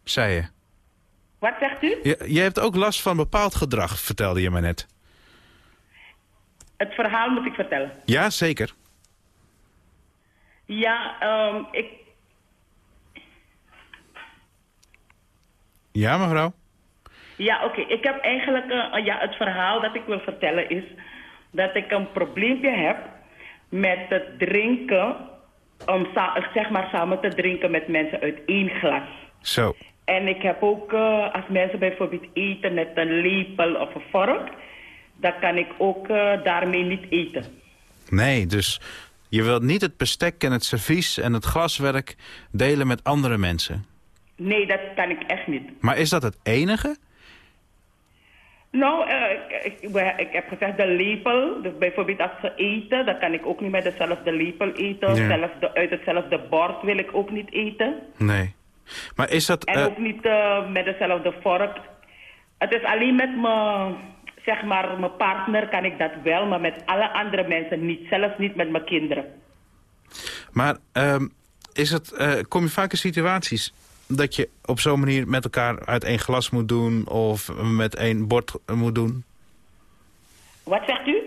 Zei je. Wat zegt u? je? Je hebt ook last van bepaald gedrag, vertelde je me net. Het verhaal moet ik vertellen. Ja, zeker. Ja, ehm, ik, Ja, mevrouw? ja oké. Ik heb eigenlijk... eh, ja, het verhaal dat ik wil vertellen is... dat ik een probleempje heb met het drinken... om zeg maar samen te drinken met mensen uit één glas. Zo. En ik heb ook, eh, als mensen bijvoorbeeld eten met een lepel of een vork, dan kan ik ook eh, daarmee niet eten. Nee, dus je wilt niet het bestek en het servies en het glaswerk delen met andere mensen. Nee, dat kan ik echt niet. Maar is dat het enige? Nou, eh, ik, ik, ik heb gezegd de lepel. Dus bijvoorbeeld als ze eten, dan kan ik ook niet met dezelfde lepel eten. Ja. Uit hetzelfde bord wil ik ook niet eten. Nee. Maar is dat... En eh, ook niet eh, met dezelfde vork. Het is alleen met mijn, zeg maar, mijn partner kan ik dat wel, maar met alle andere mensen niet. Zelfs niet met mijn kinderen. Maar ehm, is het, kom je vaak in situaties dat je op zo'n manier met elkaar uit één glas moet doen... of met één bord moet doen? Wat zegt u?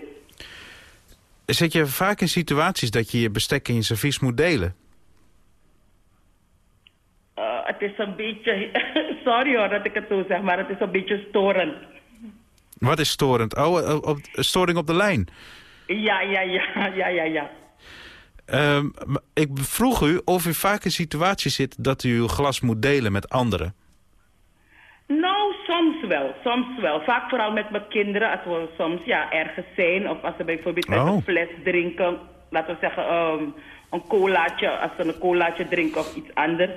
Zit je vaak in situaties dat je je bestek en je servies moet delen? Eh, het is een beetje, sorry hoor dat ik het zo zeg, maar het is een beetje storend. Wat is storend? Oh, eh, op, storing op de lijn. Ja, ja, ja, ja, ja, ja. Ehm, ik vroeg u of u vaak in situaties zit dat u uw glas moet delen met anderen. Nou, soms wel, soms wel. Vaak vooral met mijn kinderen, als we soms ja, ergens zijn. Of als ze bijvoorbeeld Oh. een fles drinken. Laten we zeggen, ehm, een colaatje, als ze een colaatje drinken of iets anders.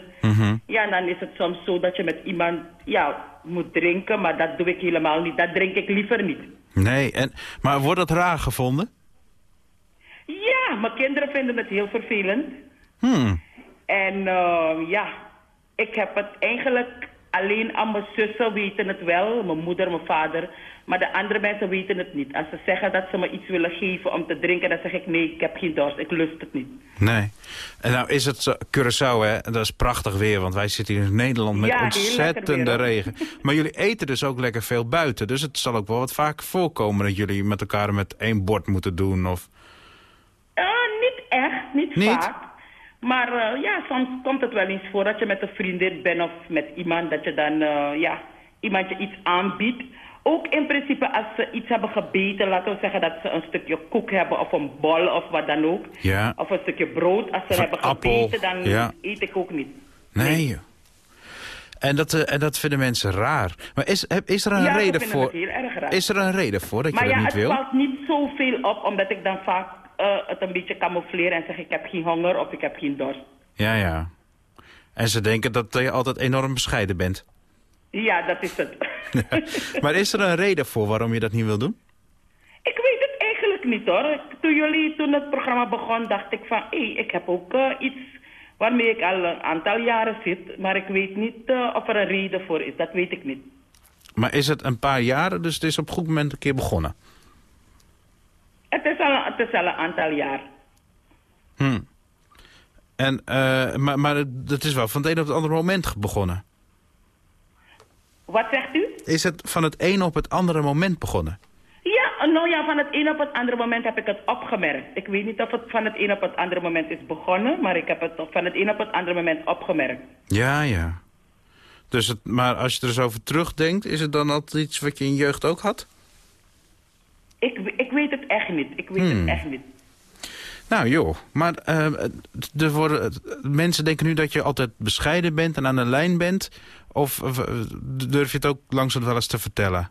Ja, dan is het soms zo dat je met iemand ja, moet drinken. Maar dat doe ik helemaal niet. Dat drink ik liever niet. Nee, en, maar wordt dat raar gevonden? Ja, mijn kinderen vinden het heel vervelend. Hmm. En eh, ja, ik heb het eigenlijk alleen aan mijn zussen weten het wel, mijn moeder, mijn vader. Maar de andere mensen weten het niet. Als ze zeggen dat ze me iets willen geven om te drinken, dan zeg ik nee, ik heb geen dorst, ik lust het niet. Nee. En nou is het Curaçao, hè? Dat is prachtig weer, want wij zitten hier in Nederland met Ja, ontzettende regen. Maar jullie eten dus ook lekker veel buiten. Dus het zal ook wel wat vaker voorkomen dat jullie met elkaar met één bord moeten doen. Of... Niet vaak. Maar eh, ja, soms komt het wel eens voor dat je met een vriendin bent of met iemand, dat je dan eh, ja, iemand je iets aanbiedt. Ook in principe als ze iets hebben gebeten, laten we zeggen dat ze een stukje koek hebben of een bol of wat dan ook. Ja. Of een stukje brood. Als ze Of hebben appel, gebeten, dan ja. eet ik ook niet. Nee. En dat, eh, en dat vinden mensen raar. Maar is, is er een Ja, reden voor? het heel erg raar. Is er een reden voor dat maar je ja, dat niet het wil? valt niet zoveel op, omdat ik dan vaak eh, het een beetje camoufleer en zeg ik heb geen honger of ik heb geen dorst. Ja, ja. En ze denken dat je altijd enorm bescheiden bent. Ja, dat is het. maar is er een reden voor waarom je dat niet wil doen? Ik weet het eigenlijk niet hoor. Toen jullie, toen het programma begon, dacht ik van, hé, ik heb ook eh, iets waarmee ik al een aantal jaren zit. Maar ik weet niet eh, of er een reden voor is. Dat weet ik niet. Maar is het een paar jaren, dus het is op een goed moment een keer begonnen? Het is al, het is al een aantal jaar. Hm. En, eh, maar, maar het het is wel van het een op het andere moment begonnen. Wat zegt u? Is het van het een op het andere moment begonnen? Ja, nou ja, van het een op het andere moment heb ik het opgemerkt. Ik weet niet of het van het een op het andere moment is begonnen, maar ik heb het van het een op het andere moment opgemerkt. Ja, ja. Dus het, maar als je er eens over terugdenkt, is het dan altijd iets wat je in jeugd ook had? Ik, ik weet het echt niet. Ik weet Hmm. het echt niet. Nou joh, maar eh, er worden, mensen denken nu dat je altijd bescheiden bent en aan de lijn bent. Of, of, eh, durf je het ook langzaam wel eens te vertellen?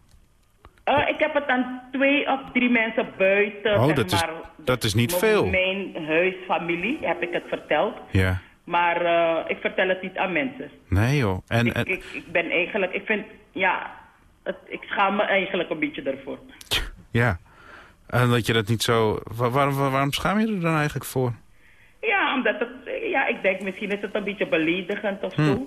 Eh, ik heb het aan twee of drie mensen buiten, Oh, dat is- dat is niet veel. Mijn huisfamilie heb ik het verteld. Ja. Maar eh, ik vertel het niet aan mensen. Nee joh. En, ik, en, ik, ik ben eigenlijk, ik vind, ja, het, ik schaam me eigenlijk een beetje ervoor. Ja. En dat je dat niet zo... wa- Waarom, waarom schaam je er dan eigenlijk voor? Ja, omdat het, ja, ik denk misschien is het een beetje beledigend of Hm. zo.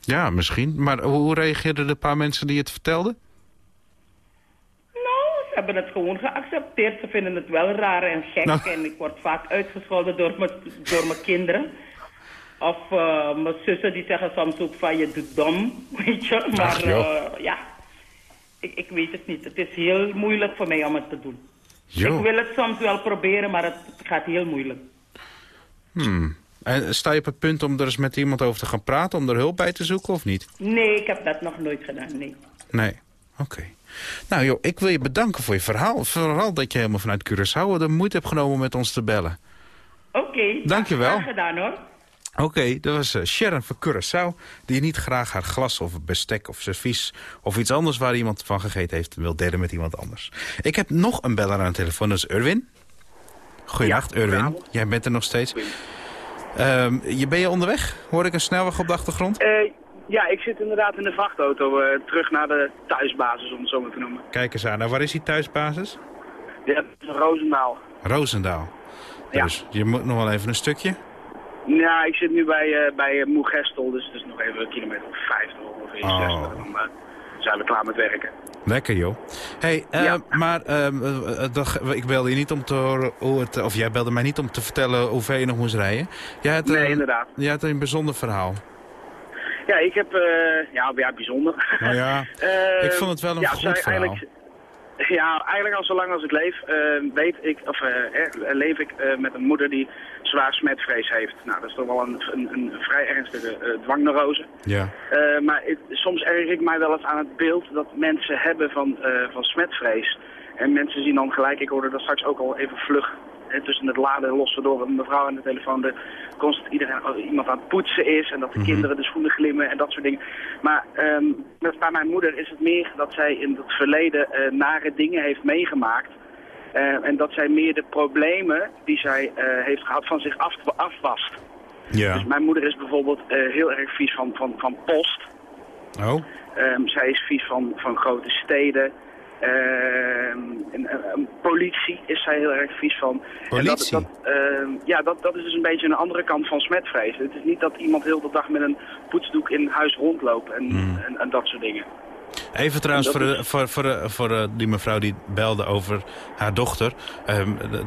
Ja, misschien. Maar hoe, reageerden de paar mensen die het vertelden? Nou, ze hebben het gewoon geaccepteerd. Ze vinden het wel raar en gek. Nou. En ik word vaak uitgescholden door mijn, door mijn kinderen. Of eh, mijn zussen die zeggen soms ook van je doet dom, weet je. Maar Ach, eh, ja, ik, ik weet het niet. Het is heel moeilijk voor mij om het te doen. Jo. Ik wil het soms wel proberen, maar het gaat heel moeilijk. Hmm. En sta je op het punt om er eens met iemand over te gaan praten... om er hulp bij te zoeken of niet? Nee, ik heb dat nog nooit gedaan, nee. Nee. Oké. Nou joh, ik wil je bedanken voor je verhaal. Vooral dat je helemaal vanuit Curaçao de moeite hebt genomen om met ons te bellen. Oké. Dankjewel. Graag gedaan hoor. Oké, dat was eh, Sharon van Curaçao... die niet graag haar glas of bestek of servies... of iets anders waar iemand van gegeten heeft... wil delen met iemand anders. Ik heb nog een beller aan de telefoon, dat is Ja, Urwin. goedenavond. Jij bent er nog steeds. Ehm, je, ben je onderweg? Hoor ik een snelweg op de achtergrond? Eh, ja, ik zit inderdaad in de vrachtauto eh, terug naar de thuisbasis, om het zo maar te noemen. Kijk eens aan. Nou, waar is die thuisbasis? Ja, Roosendaal. Roosendaal. Ja. Dus je moet nog wel even een stukje. Ja, ik zit nu bij, eh bij eh, Moegestel, dus het is nog even een kilometer of 50 of 60. Oh. Dan eh, zijn we klaar met werken. Lekker, joh. hey, Ja. maar ehm, eh, eh, dat- ik belde je niet om te horen hoe het... Of jij belde mij niet om te vertellen hoe ver je nog moest rijden. Jij had, Nee, inderdaad. Jij had een bijzonder verhaal. Ja, ik heb, eh, ja, ja, bijzonder. Nou ja, ik vond het wel een ja, goed verhaal. Eigenlijk, ja, eigenlijk al zolang als ik leef, eh, weet ik, of eh, leef ik eh, met een moeder die zwaar smetvrees heeft. Nou, dat is toch wel een, een, een vrij ernstige dwangneurose. Ja. Maar soms erger ik mij wel eens aan het beeld dat mensen hebben van, van smetvrees. En mensen zien dan gelijk, ik hoorde dat straks ook al even vlug tussen het laden lossen door een mevrouw aan de telefoon. De, constant iedereen, oh, iemand aan het poetsen is en dat de Mhm. kinderen de schoenen glimmen en dat soort dingen. Maar ehm, met, bij mijn moeder is het meer dat zij in het verleden eh, nare dingen heeft meegemaakt. Eh, en dat zij meer de problemen die zij eh, heeft gehad van zich af, afwast. Ja. Dus mijn moeder is bijvoorbeeld eh, heel erg vies van, van, van post. Oh? Ehm, zij is vies van, van grote steden. Ehm, en, eh, politie is zij heel erg vies van. En Politie? Dat, dat, ehm, ja, dat, dat is dus een beetje een andere kant van smetvrees. Het is niet dat iemand heel de dag met een poetsdoek in huis rondloopt en, Hmm. en, en dat soort dingen. Even trouwens voor, de, is- voor, voor, de- voor eh, die mevrouw die belde over haar dochter.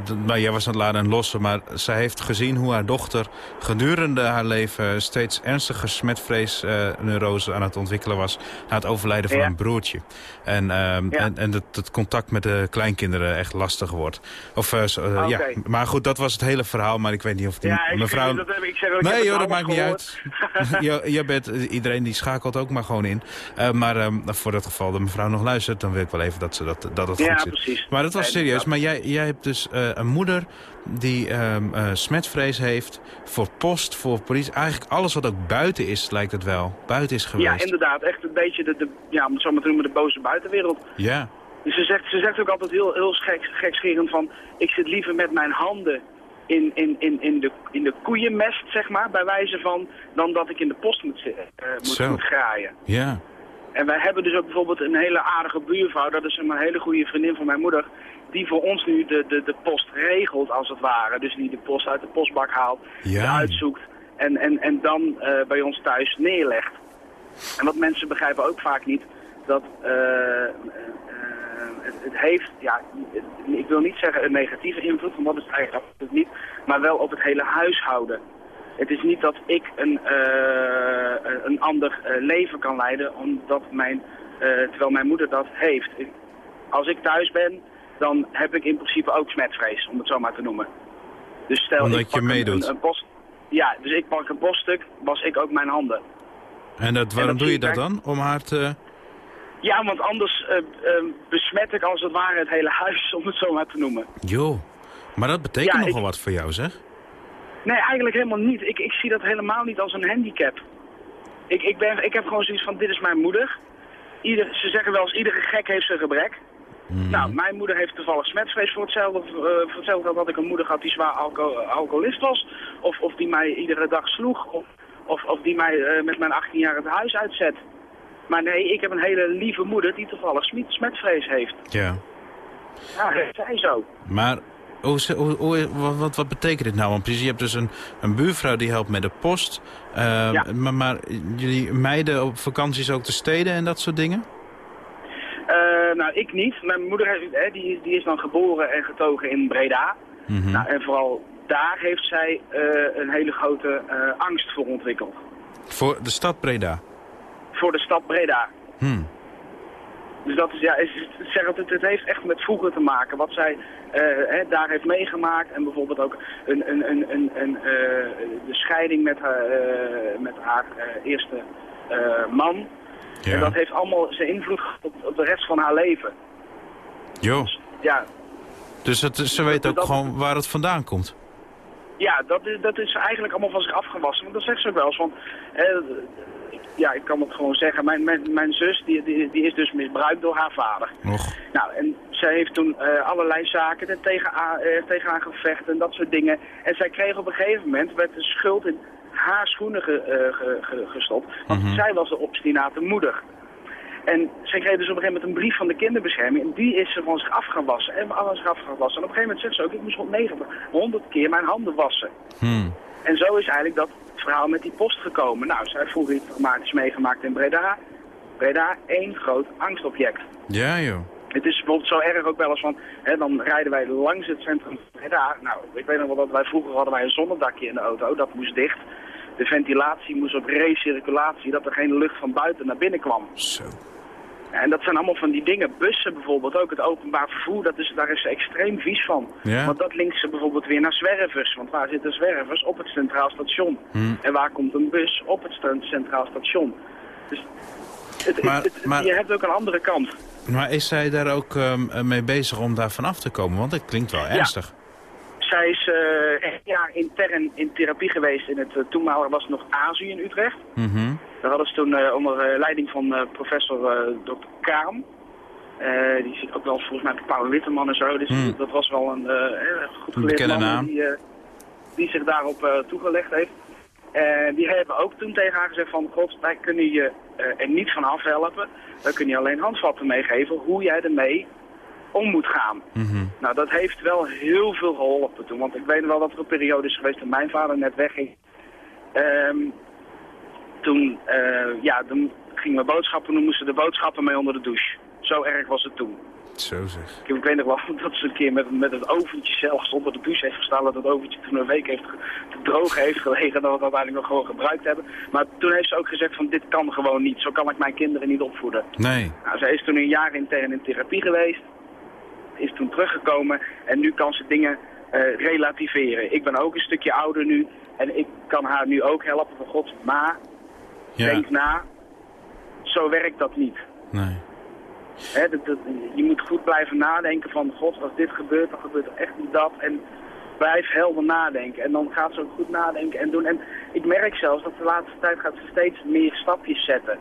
D- maar jij was aan het laden en lossen, maar zij heeft gezien hoe haar dochter gedurende haar leven steeds ernstiger smetvreesneurose aan het ontwikkelen was. Na het overlijden van Ja. een broertje. En, Ja. en, en dat het contact met de kleinkinderen echt lastig wordt. Of, eh, eh, ja. Maar goed, dat was het hele verhaal. Maar ik weet niet of die Ja, mevrouw... dat ik, zeg ik Nee joh, dat maakt niet uit. je, je bent, iedereen die schakelt ook maar gewoon in. Eh, maar ehm, voor het geval de mevrouw nog luistert, dan wil ik wel even dat, ze dat, dat het Ja, goed zit. precies. Maar dat was serieus. Maar jij, jij hebt dus eh, een moeder die ehm eh, smetvrees heeft voor post, voor politie. Eigenlijk alles wat ook buiten is, lijkt het wel. Buiten is Ja, geweest. inderdaad. Echt een beetje de, de ja, om het zo maar te noemen, de boze buitenwereld. Ja. Dus ze zegt, ze zegt ook altijd heel, heel gek, gekscherend van... ik zit liever met mijn handen in, in, in, in, de, in de koeienmest, zeg maar, bij wijze van... dan dat ik in de post moet, zitten, eh, moet, moet graaien. Ja. En wij hebben dus ook bijvoorbeeld een hele aardige buurvrouw... dat is een hele goede vriendin van mijn moeder... die voor ons nu de, de, de post regelt, als het ware. Dus die de post uit de postbak haalt, Ja. uitzoekt... en, en, en dan eh, bij ons thuis neerlegt. En wat mensen begrijpen ook vaak niet, dat eh, eh, het, het heeft, ja, ik wil niet zeggen een negatieve invloed, want dat is het eigenlijk absoluut niet, maar wel op het hele huishouden. Het is niet dat ik een, eh, een ander eh, leven kan leiden, omdat mijn, eh, terwijl mijn moeder dat heeft. Als ik thuis ben, dan heb ik in principe ook smetvrees, om het zo maar te noemen. Dus stel Omdat ik je pak meedoet. Een, een post, ja, dus ik pak een poststuk, was ik ook mijn handen. En dat, waarom dat doe je dat dan? Om haar te... Ja, want anders eh, eh, besmet ik als het ware het hele huis, om het zo maar te noemen. Joh. Maar dat betekent Ja, nogal ik- wat voor jou, zeg. Nee, eigenlijk helemaal niet. Ik, ik zie dat helemaal niet als een handicap. Ik, ik, ben, ik heb gewoon zoiets van, dit is mijn moeder. Ieder, ze zeggen wel eens, iedere gek heeft zijn gebrek. Mhm. Nou, mijn moeder heeft toevallig smetvrees voor hetzelfde. eh, voor hetzelfde had ik een moeder gehad die zwaar alco alcoholist was. Of, of die mij iedere dag sloeg. Of, of, of die mij eh, met mijn 18 jaar het huis uitzet. Maar nee, ik heb een hele lieve moeder die toevallig smet- smetvrees heeft. Ja. Ja, dat zij zo. Maar hoe, ze- hoe, hoe- wat, wat, betekent dit nou? Want je hebt dus een, een buurvrouw die helpt met de post. Eh, Ja. maar, maar jullie meiden op vakanties ook de steden en dat soort dingen? Eh, nou, ik niet. Mijn moeder heeft- hè, die, is- die is dan geboren en getogen in Breda. Mhm. Nou, en vooral daar heeft zij eh, een hele grote angst voor ontwikkeld. Voor de stad Breda? Voor de stad Breda. Hm. Dus dat is, ja, is, zeg altijd, het heeft echt met vroeger te maken. Wat zij eh, hè, daar heeft meegemaakt. En bijvoorbeeld ook een, een, een, een, een, eh, de scheiding met haar, eh, met haar eerste man. En Ja. dat heeft allemaal zijn invloed gehad op, op de rest van haar leven. Jo. Ja, Dus het, ze weet ook dat- gewoon waar het vandaan komt? Ja, dat is, dat is eigenlijk allemaal van zich afgewassen. Want dat zegt ze ook wel eens. Want, eh, ja, ik kan het gewoon zeggen. Mijn, mijn, mijn zus die, die, die is dus misbruikt door haar vader. Nou, en zij heeft toen eh, allerlei zaken er tegenaan, eh, tegenaan gevecht en dat soort dingen. En zij kreeg op een gegeven moment, werd de schuld in haar schoenen ge, eh, ge- ge- gestopt. Want Mhm. zij was de obstinate moeder. En zij kreeg dus op een gegeven moment een brief van de kinderbescherming. En die is ze van zich afgewassen. En van zich afgewassen. En op een gegeven moment zegt ze ook, ik moest 190, 100 keer mijn handen wassen. Hmm. En zo is eigenlijk dat verhaal met die post gekomen. Nou, zij heeft vroeger iets dramatisch meegemaakt in Breda. Breda, één groot angstobject. Ja, joh. Het is bijvoorbeeld zo erg ook wel eens van, hè, dan rijden wij langs het centrum van Breda. Nou, ik weet nog wel dat wij vroeger hadden wij een zonnedakje in de auto, dat moest dicht. De ventilatie moest op recirculatie, dat er geen lucht van buiten naar binnen kwam. Zo. En dat zijn allemaal van die dingen. Bussen bijvoorbeeld, ook het openbaar vervoer, dat is, daar is ze extreem vies van. Ja? Want dat linkt ze bijvoorbeeld weer naar zwervers. Want waar zitten zwervers? Op het Centraal Station. Hmm. En waar komt een bus? Op het Centraal Station. Dus het, Maar- het- het- maar- je hebt ook een andere kant. Maar is zij daar ook ehm, mee bezig om daar vanaf te komen? Want het klinkt wel ernstig. Zij is eh echt een jaar intern in therapie geweest in het uh, toenmalige was het nog Azië in Utrecht. Mhm. Daar hadden ze toen eh, onder eh, leiding van eh, professor eh, Dr. Kaam. Eh, die zit ook wel volgens mij bij Paul Witteman en zo. Dus Hmm. dat was wel een eh, goed geleerd man naam. die, eh, die zich daarop eh, toegelegd heeft. En die hebben ook toen tegen haar gezegd van... God, wij kunnen je eh, er niet van afhelpen. Wij kunnen je alleen handvatten meegeven hoe jij ermee om moet gaan. Mhm. Nou, dat heeft wel heel veel geholpen toen. Want ik weet wel dat er een periode is geweest toen mijn vader net wegging. Ehm, toen, eh, ja, dan gingen we boodschappen, dan moesten de boodschappen mee onder de douche. Zo erg was het toen. Zo zeg. Ik, weet nog wel dat ze een keer met, met het oventje zelfs onder de douche heeft gestaan. Dat het oventje toen een week heeft drogen heeft gelegen. Dat we het uiteindelijk nog gewoon gebruikt hebben. Maar toen heeft ze ook gezegd van dit kan gewoon niet. Zo kan ik mijn kinderen niet opvoeden. Nee. Nou, zij is toen een jaar intern in therapie geweest. Is toen teruggekomen. En nu kan ze dingen eh, relativeren. Ik ben ook een stukje ouder nu. En ik kan haar nu ook helpen van God. Maar Ja. denk na. Zo werkt dat niet. Nee. Hè, dat, dat- je moet goed blijven nadenken van, god, als dit gebeurt, dan gebeurt er echt niet dat. En blijf helder nadenken. En dan gaat ze ook goed nadenken en doen. En ik merk zelfs dat de laatste tijd gaat ze steeds meer stapjes zetten.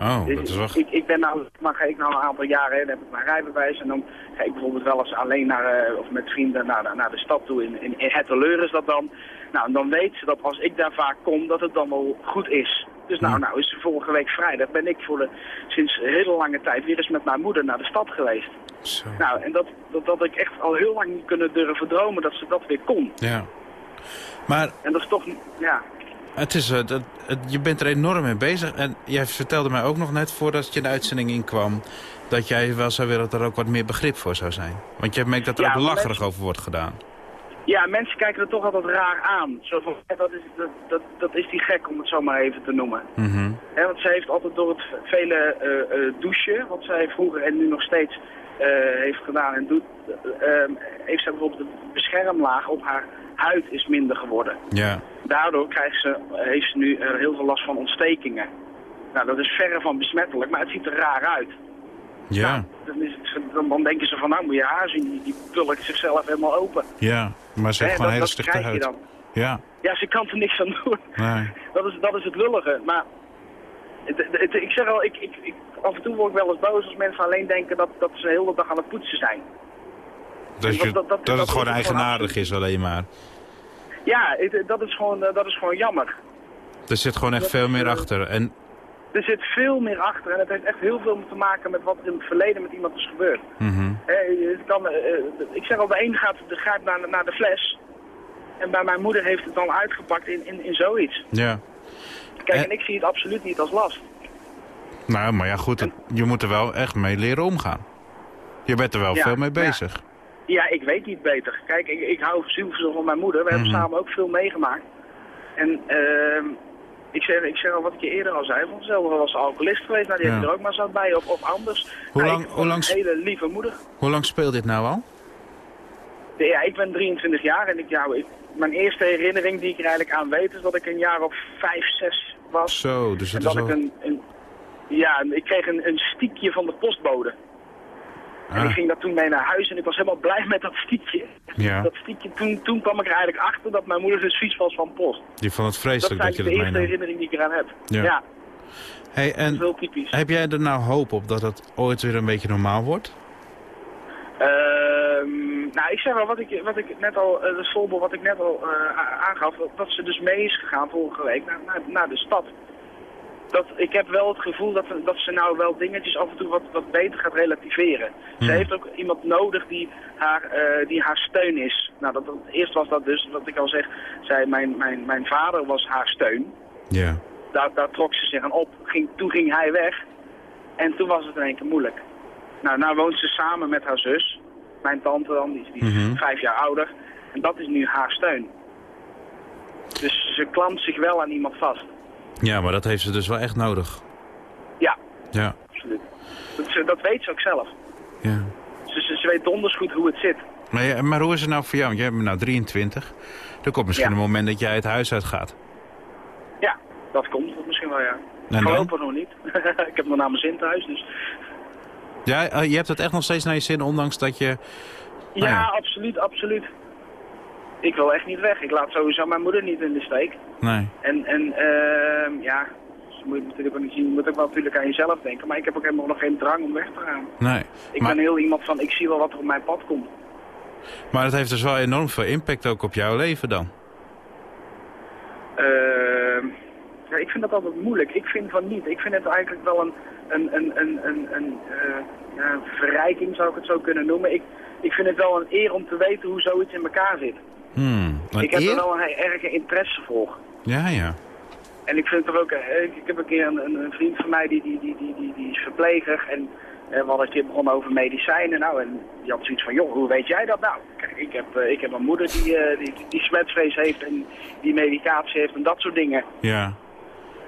Oh, Dus dat is wel... ik, ik ben nou, maar ga ik nou een aantal jaren, dan heb ik mijn rijbewijs. En dan ga ik bijvoorbeeld wel eens alleen naar, eh, of met vrienden naar, de- naar de stad toe. In, in, in Hetteleur is dat dan. Nou, en dan weet ze dat als ik daar vaak kom, dat het dan wel goed is. Dus nou, nou is vorige week vrijdag ben ik voor de, sinds hele lange tijd weer eens met mijn moeder naar de stad geweest. Zo. Nou, en dat, dat, dat ik echt al heel lang niet kunnen durven dromen dat ze dat weer kon. Ja. Maar En dat is toch, ja, het is, eh, dat, het- je bent er enorm mee bezig. En jij vertelde mij ook nog net voordat je de uitzending inkwam... dat jij wel zou willen dat er ook wat meer begrip voor zou zijn. Want je merkt dat er Ja, ook lacherig mensen- over wordt gedaan. Ja, mensen kijken er toch altijd raar aan. Zo van, dat, is, dat, dat, dat is die gek om het zo maar even te noemen. Hè, want zij heeft altijd door het vele eh, douchen, wat zij vroeger en nu nog steeds heeft gedaan en doet, eh, ehm, heeft zij bijvoorbeeld de beschermlaag op haar huid is minder geworden. Ja. Daardoor krijgt ze, heeft ze nu eh, heel veel last van ontstekingen. Nou, dat is verre van besmettelijk, maar het ziet er raar uit. Ja. Dan, is het, dan, dan denken ze van, nou moet je haar zien, die, die pulkt zichzelf helemaal open. Ja. Maar ze heeft gewoon hele stichte je huid. Ja. Ja, ze kan er niks aan doen. Nee. Dat is, dat is het lullige. Maar het, het- het- ik zeg al, ik, ik, ik, af en toe word ik wel eens boos als mensen alleen denken dat, dat ze de hele dag aan het poetsen zijn. Dat, je, Dat- dat, dat- dat- het gewoon eigenaardig is alleen maar. Ja, het- dat, is gewoon, eh, dat is gewoon jammer. Er zit gewoon echt veel meer eh, achter. En Er zit veel meer achter en het heeft echt heel veel te maken met wat er in het verleden met iemand is gebeurd. mhm. Eh, het kan, eh, ik zeg al, de een gaat, de grijpt naar, naar de fles. En bij mijn moeder heeft het dan uitgepakt in, in, in zoiets. ja. Kijk, en ik zie het absoluut niet als last. Nou, maar ja, goed. je moet er wel echt mee leren omgaan. Je bent er wel Ja, veel mee ja. bezig. Ja, ik weet niet beter. Kijk, ik, ik hou zielsveel van mijn moeder. We hebben Mhm. samen ook veel meegemaakt. En ehm ik, zeg, ik zeg al wat ik je eerder al zei. Van zelf was alcoholist geweest. Nou, die heb ik er ook maar zo bij. Of, of anders. Hoe lang- hoe lang Een hele lieve moeder. Hoe lang speelt dit nou al? Ja, ik ben 23 jaar. En ik, ja, ik, mijn eerste herinnering die ik er eigenlijk aan weet... is dat ik een jaar of 5, 6 was. Zo, dus het is dat ik al... een, een... Ja, ik kreeg een, een stiekje van de postbode. En ik Ah, ging daar toen mee naar huis en ik was helemaal blij met dat stiekje. Ja. Dat stiekje, toen, toen kwam ik er eigenlijk achter dat mijn moeder dus vies was van post. Die vond het Dat vreselijk is dat, je dat eigenlijk de eerste meenam. herinnering die ik eraan heb. Ja. Ja, Hey, dat is en heel typisch. heb jij er nou hoop op dat het ooit weer een beetje normaal wordt? Ehm, nou, ik zeg wel wat ik, wat ik net al, uh, het voorbeeld wat ik net al eh, aangaf, dat, ze dus mee is gegaan vorige week naar, naar, naar de stad. Dat, ik heb wel het gevoel dat, dat ze nou wel dingetjes af en toe wat, wat beter gaat relativeren. Ze heeft ook iemand nodig die haar, eh, die haar steun is. Nou, dat, dat- eerst was dat dus, wat ik al zeg, zei, mijn, mijn, mijn vader was haar steun. Ja. Daar, daar trok ze zich aan op. Ging, toen ging hij weg. En toen was het in één keer moeilijk. Nou, nou woont ze samen met haar zus. Mijn tante dan, die is, die is Mhm. vijf jaar ouder. En dat is nu haar steun. Dus ze klampt zich wel aan iemand vast. Ja, maar dat heeft ze dus wel echt nodig. Ja, Ja. absoluut. Dat, weet ze ook zelf. ja. Ze, ze, ze weet donders goed hoe het zit. Maar, ja, maar hoe is het nou voor jou? Want jij bent nou 23. Er komt misschien Ja. een moment dat jij het huis uitgaat. Ja, dat komt misschien wel, ja. dan? Voorlopig nog niet. ik heb nog naar mijn zin thuis, dus... Ja, eh, je hebt het echt nog steeds naar je zin, ondanks dat je... Nou Ja, ja. absoluut, absoluut. Ik wil echt niet weg. Ik laat sowieso mijn moeder niet in de steek. Nee. En, en ehm, ja, je moet natuurlijk ook niet zien, je moet ook wel natuurlijk aan jezelf denken. Maar ik heb ook helemaal nog geen drang om weg te gaan. Nee. Ik maar, ben heel iemand van, ik zie wel wat er op mijn pad komt. maar het heeft dus wel enorm veel impact ook op jouw leven dan. Ehm, ja, ik vind dat altijd moeilijk. Ik vind van niet. Ik vind het eigenlijk wel een, een, een, een, een, een eh, ja, verrijking, zou ik het zo kunnen noemen. Ik, ik vind het wel een eer om te weten hoe zoiets in elkaar zit. Hmm. Een ik heb eer? er wel een erge interesse voor. Ja, ja. En ik vind het ook, eh, ik, heb een keer een, een, een vriend van mij die, die, die, die, die, die is verpleger en eh, we hadden een keer begonnen over medicijnen. Nou, en die had zoiets van, joh, hoe weet jij dat nou? Kijk, ik heb, ik heb een moeder die, die, die smetvrees heeft en die medicatie heeft en dat soort dingen. Ja.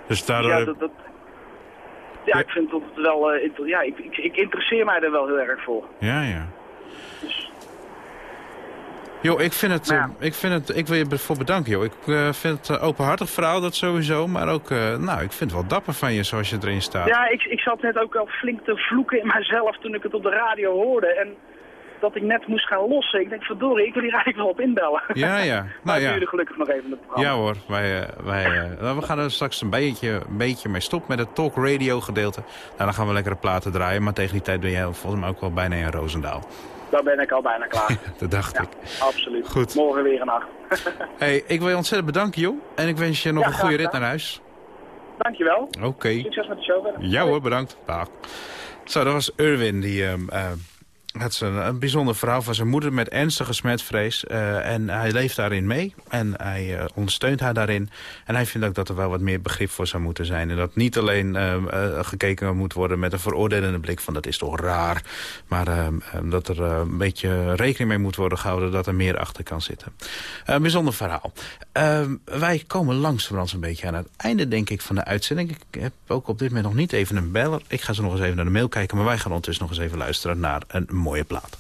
Dus daardoor... Ja, dat, dat, ja, ik vind dat het wel, eh, ja, ik, ik, ik interesseer mij er wel heel erg voor. Ja, ja. Jo, ik vind het, eh, ik vind het, ik wil je ervoor bedanken, joh. Ik eh, vind het openhartig verhaal, dat sowieso. Maar ook, eh, nou, ik vind het wel dapper van je, zoals je erin staat. Ja, ik, ik zat net ook al flink te vloeken in mijzelf toen ik het op de radio hoorde. En dat ik net moest gaan lossen. Ik denk, verdorie, ik wil hier eigenlijk wel op inbellen. Ja, ja. maar Nou het ja. duurde gelukkig nog even het programma. Ja hoor, wij, eh, wij, eh, nou, we gaan er straks een beetje, een beetje mee stoppen met het talk radio gedeelte. Nou, dan gaan we lekkere platen draaien, maar tegen die tijd ben jij volgens mij ook wel bijna in Roosendaal. Daar ben ik al bijna klaar. Dat dacht ja, ik. absoluut. Goed. Morgen weer een acht. Hey, ik wil je ontzettend bedanken joh. En ik wens je nog Ja, een goede rit naar huis. Dankjewel. Oké. Succes met de show verder. Ja hoor, bedankt. Dag. Zo, dat was Erwin. Die ehm, eh, had zijn, een bijzonder verhaal van zijn moeder met ernstige smetvrees. eh, en hij leeft daarin mee. En hij eh, ondersteunt haar daarin. En hij vindt ook dat er wel wat meer begrip voor zou moeten zijn. En dat niet alleen eh, gekeken moet worden met een veroordelende blik van dat is toch raar. Maar dat er een beetje rekening mee moet worden gehouden dat er meer achter kan zitten. Een bijzonder verhaal. Wij komen langzamerhand een beetje aan het einde, denk ik, van de uitzending. Ik heb ook op dit moment nog niet even een beller. Ik ga zo nog eens even naar de mail kijken. Maar wij gaan ondertussen nog eens even luisteren naar een mooie plaat.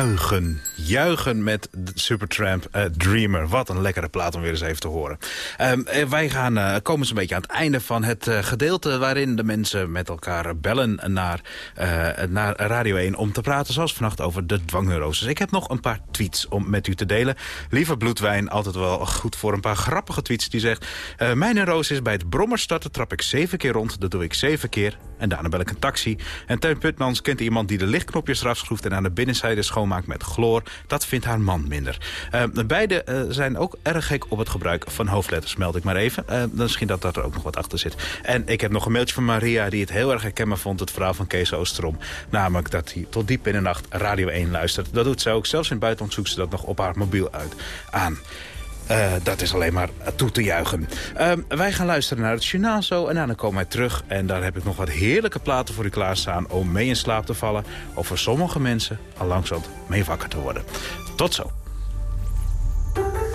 Juichen. Juichen met Supertramp eh, Dreamer. Wat een lekkere plaat om weer eens even te horen. Ehm, eh, wij gaan, eh, komen zo'n beetje aan het einde van het gedeelte... waarin de mensen met elkaar bellen naar, naar Radio 1... om te praten zoals vannacht over de dwangneuroses. Ik heb nog een paar tweets om met u te delen. Lieve Bloedwijn, altijd wel goed voor een paar grappige tweets. Die zegt, mijn neurose is bij het brommer starten trap ik zeven keer rond. Dat doe ik zeven keer. En daarna bel ik een taxi. En Teun Putmans kent iemand die de lichtknopjes eraf schroeft... en aan de binnenzijde schoonmaakt met chloor. Dat vindt haar man minder. Uh, beide uh, zijn ook erg gek op het gebruik van hoofdletters, meld ik maar even. Uh, misschien dat, dat er ook nog wat achter zit. En ik heb nog een mailtje van Maria die het heel erg herkenbaar vond... het verhaal van Kees Oosterom. Namelijk dat hij tot diep in de nacht Radio 1 luistert. Dat doet ze ook. Zelfs in het buitenland zoekt ze dat nog op haar mobiel uit aan. Dat is alleen maar toe te juichen. Uh, wij gaan luisteren naar het journaal zo en daarna komen wij terug. En daar heb ik nog wat heerlijke platen voor u klaarstaan om mee in slaap te vallen. Of voor sommige mensen al langzaam mee wakker te worden. Tot zo. Thank you.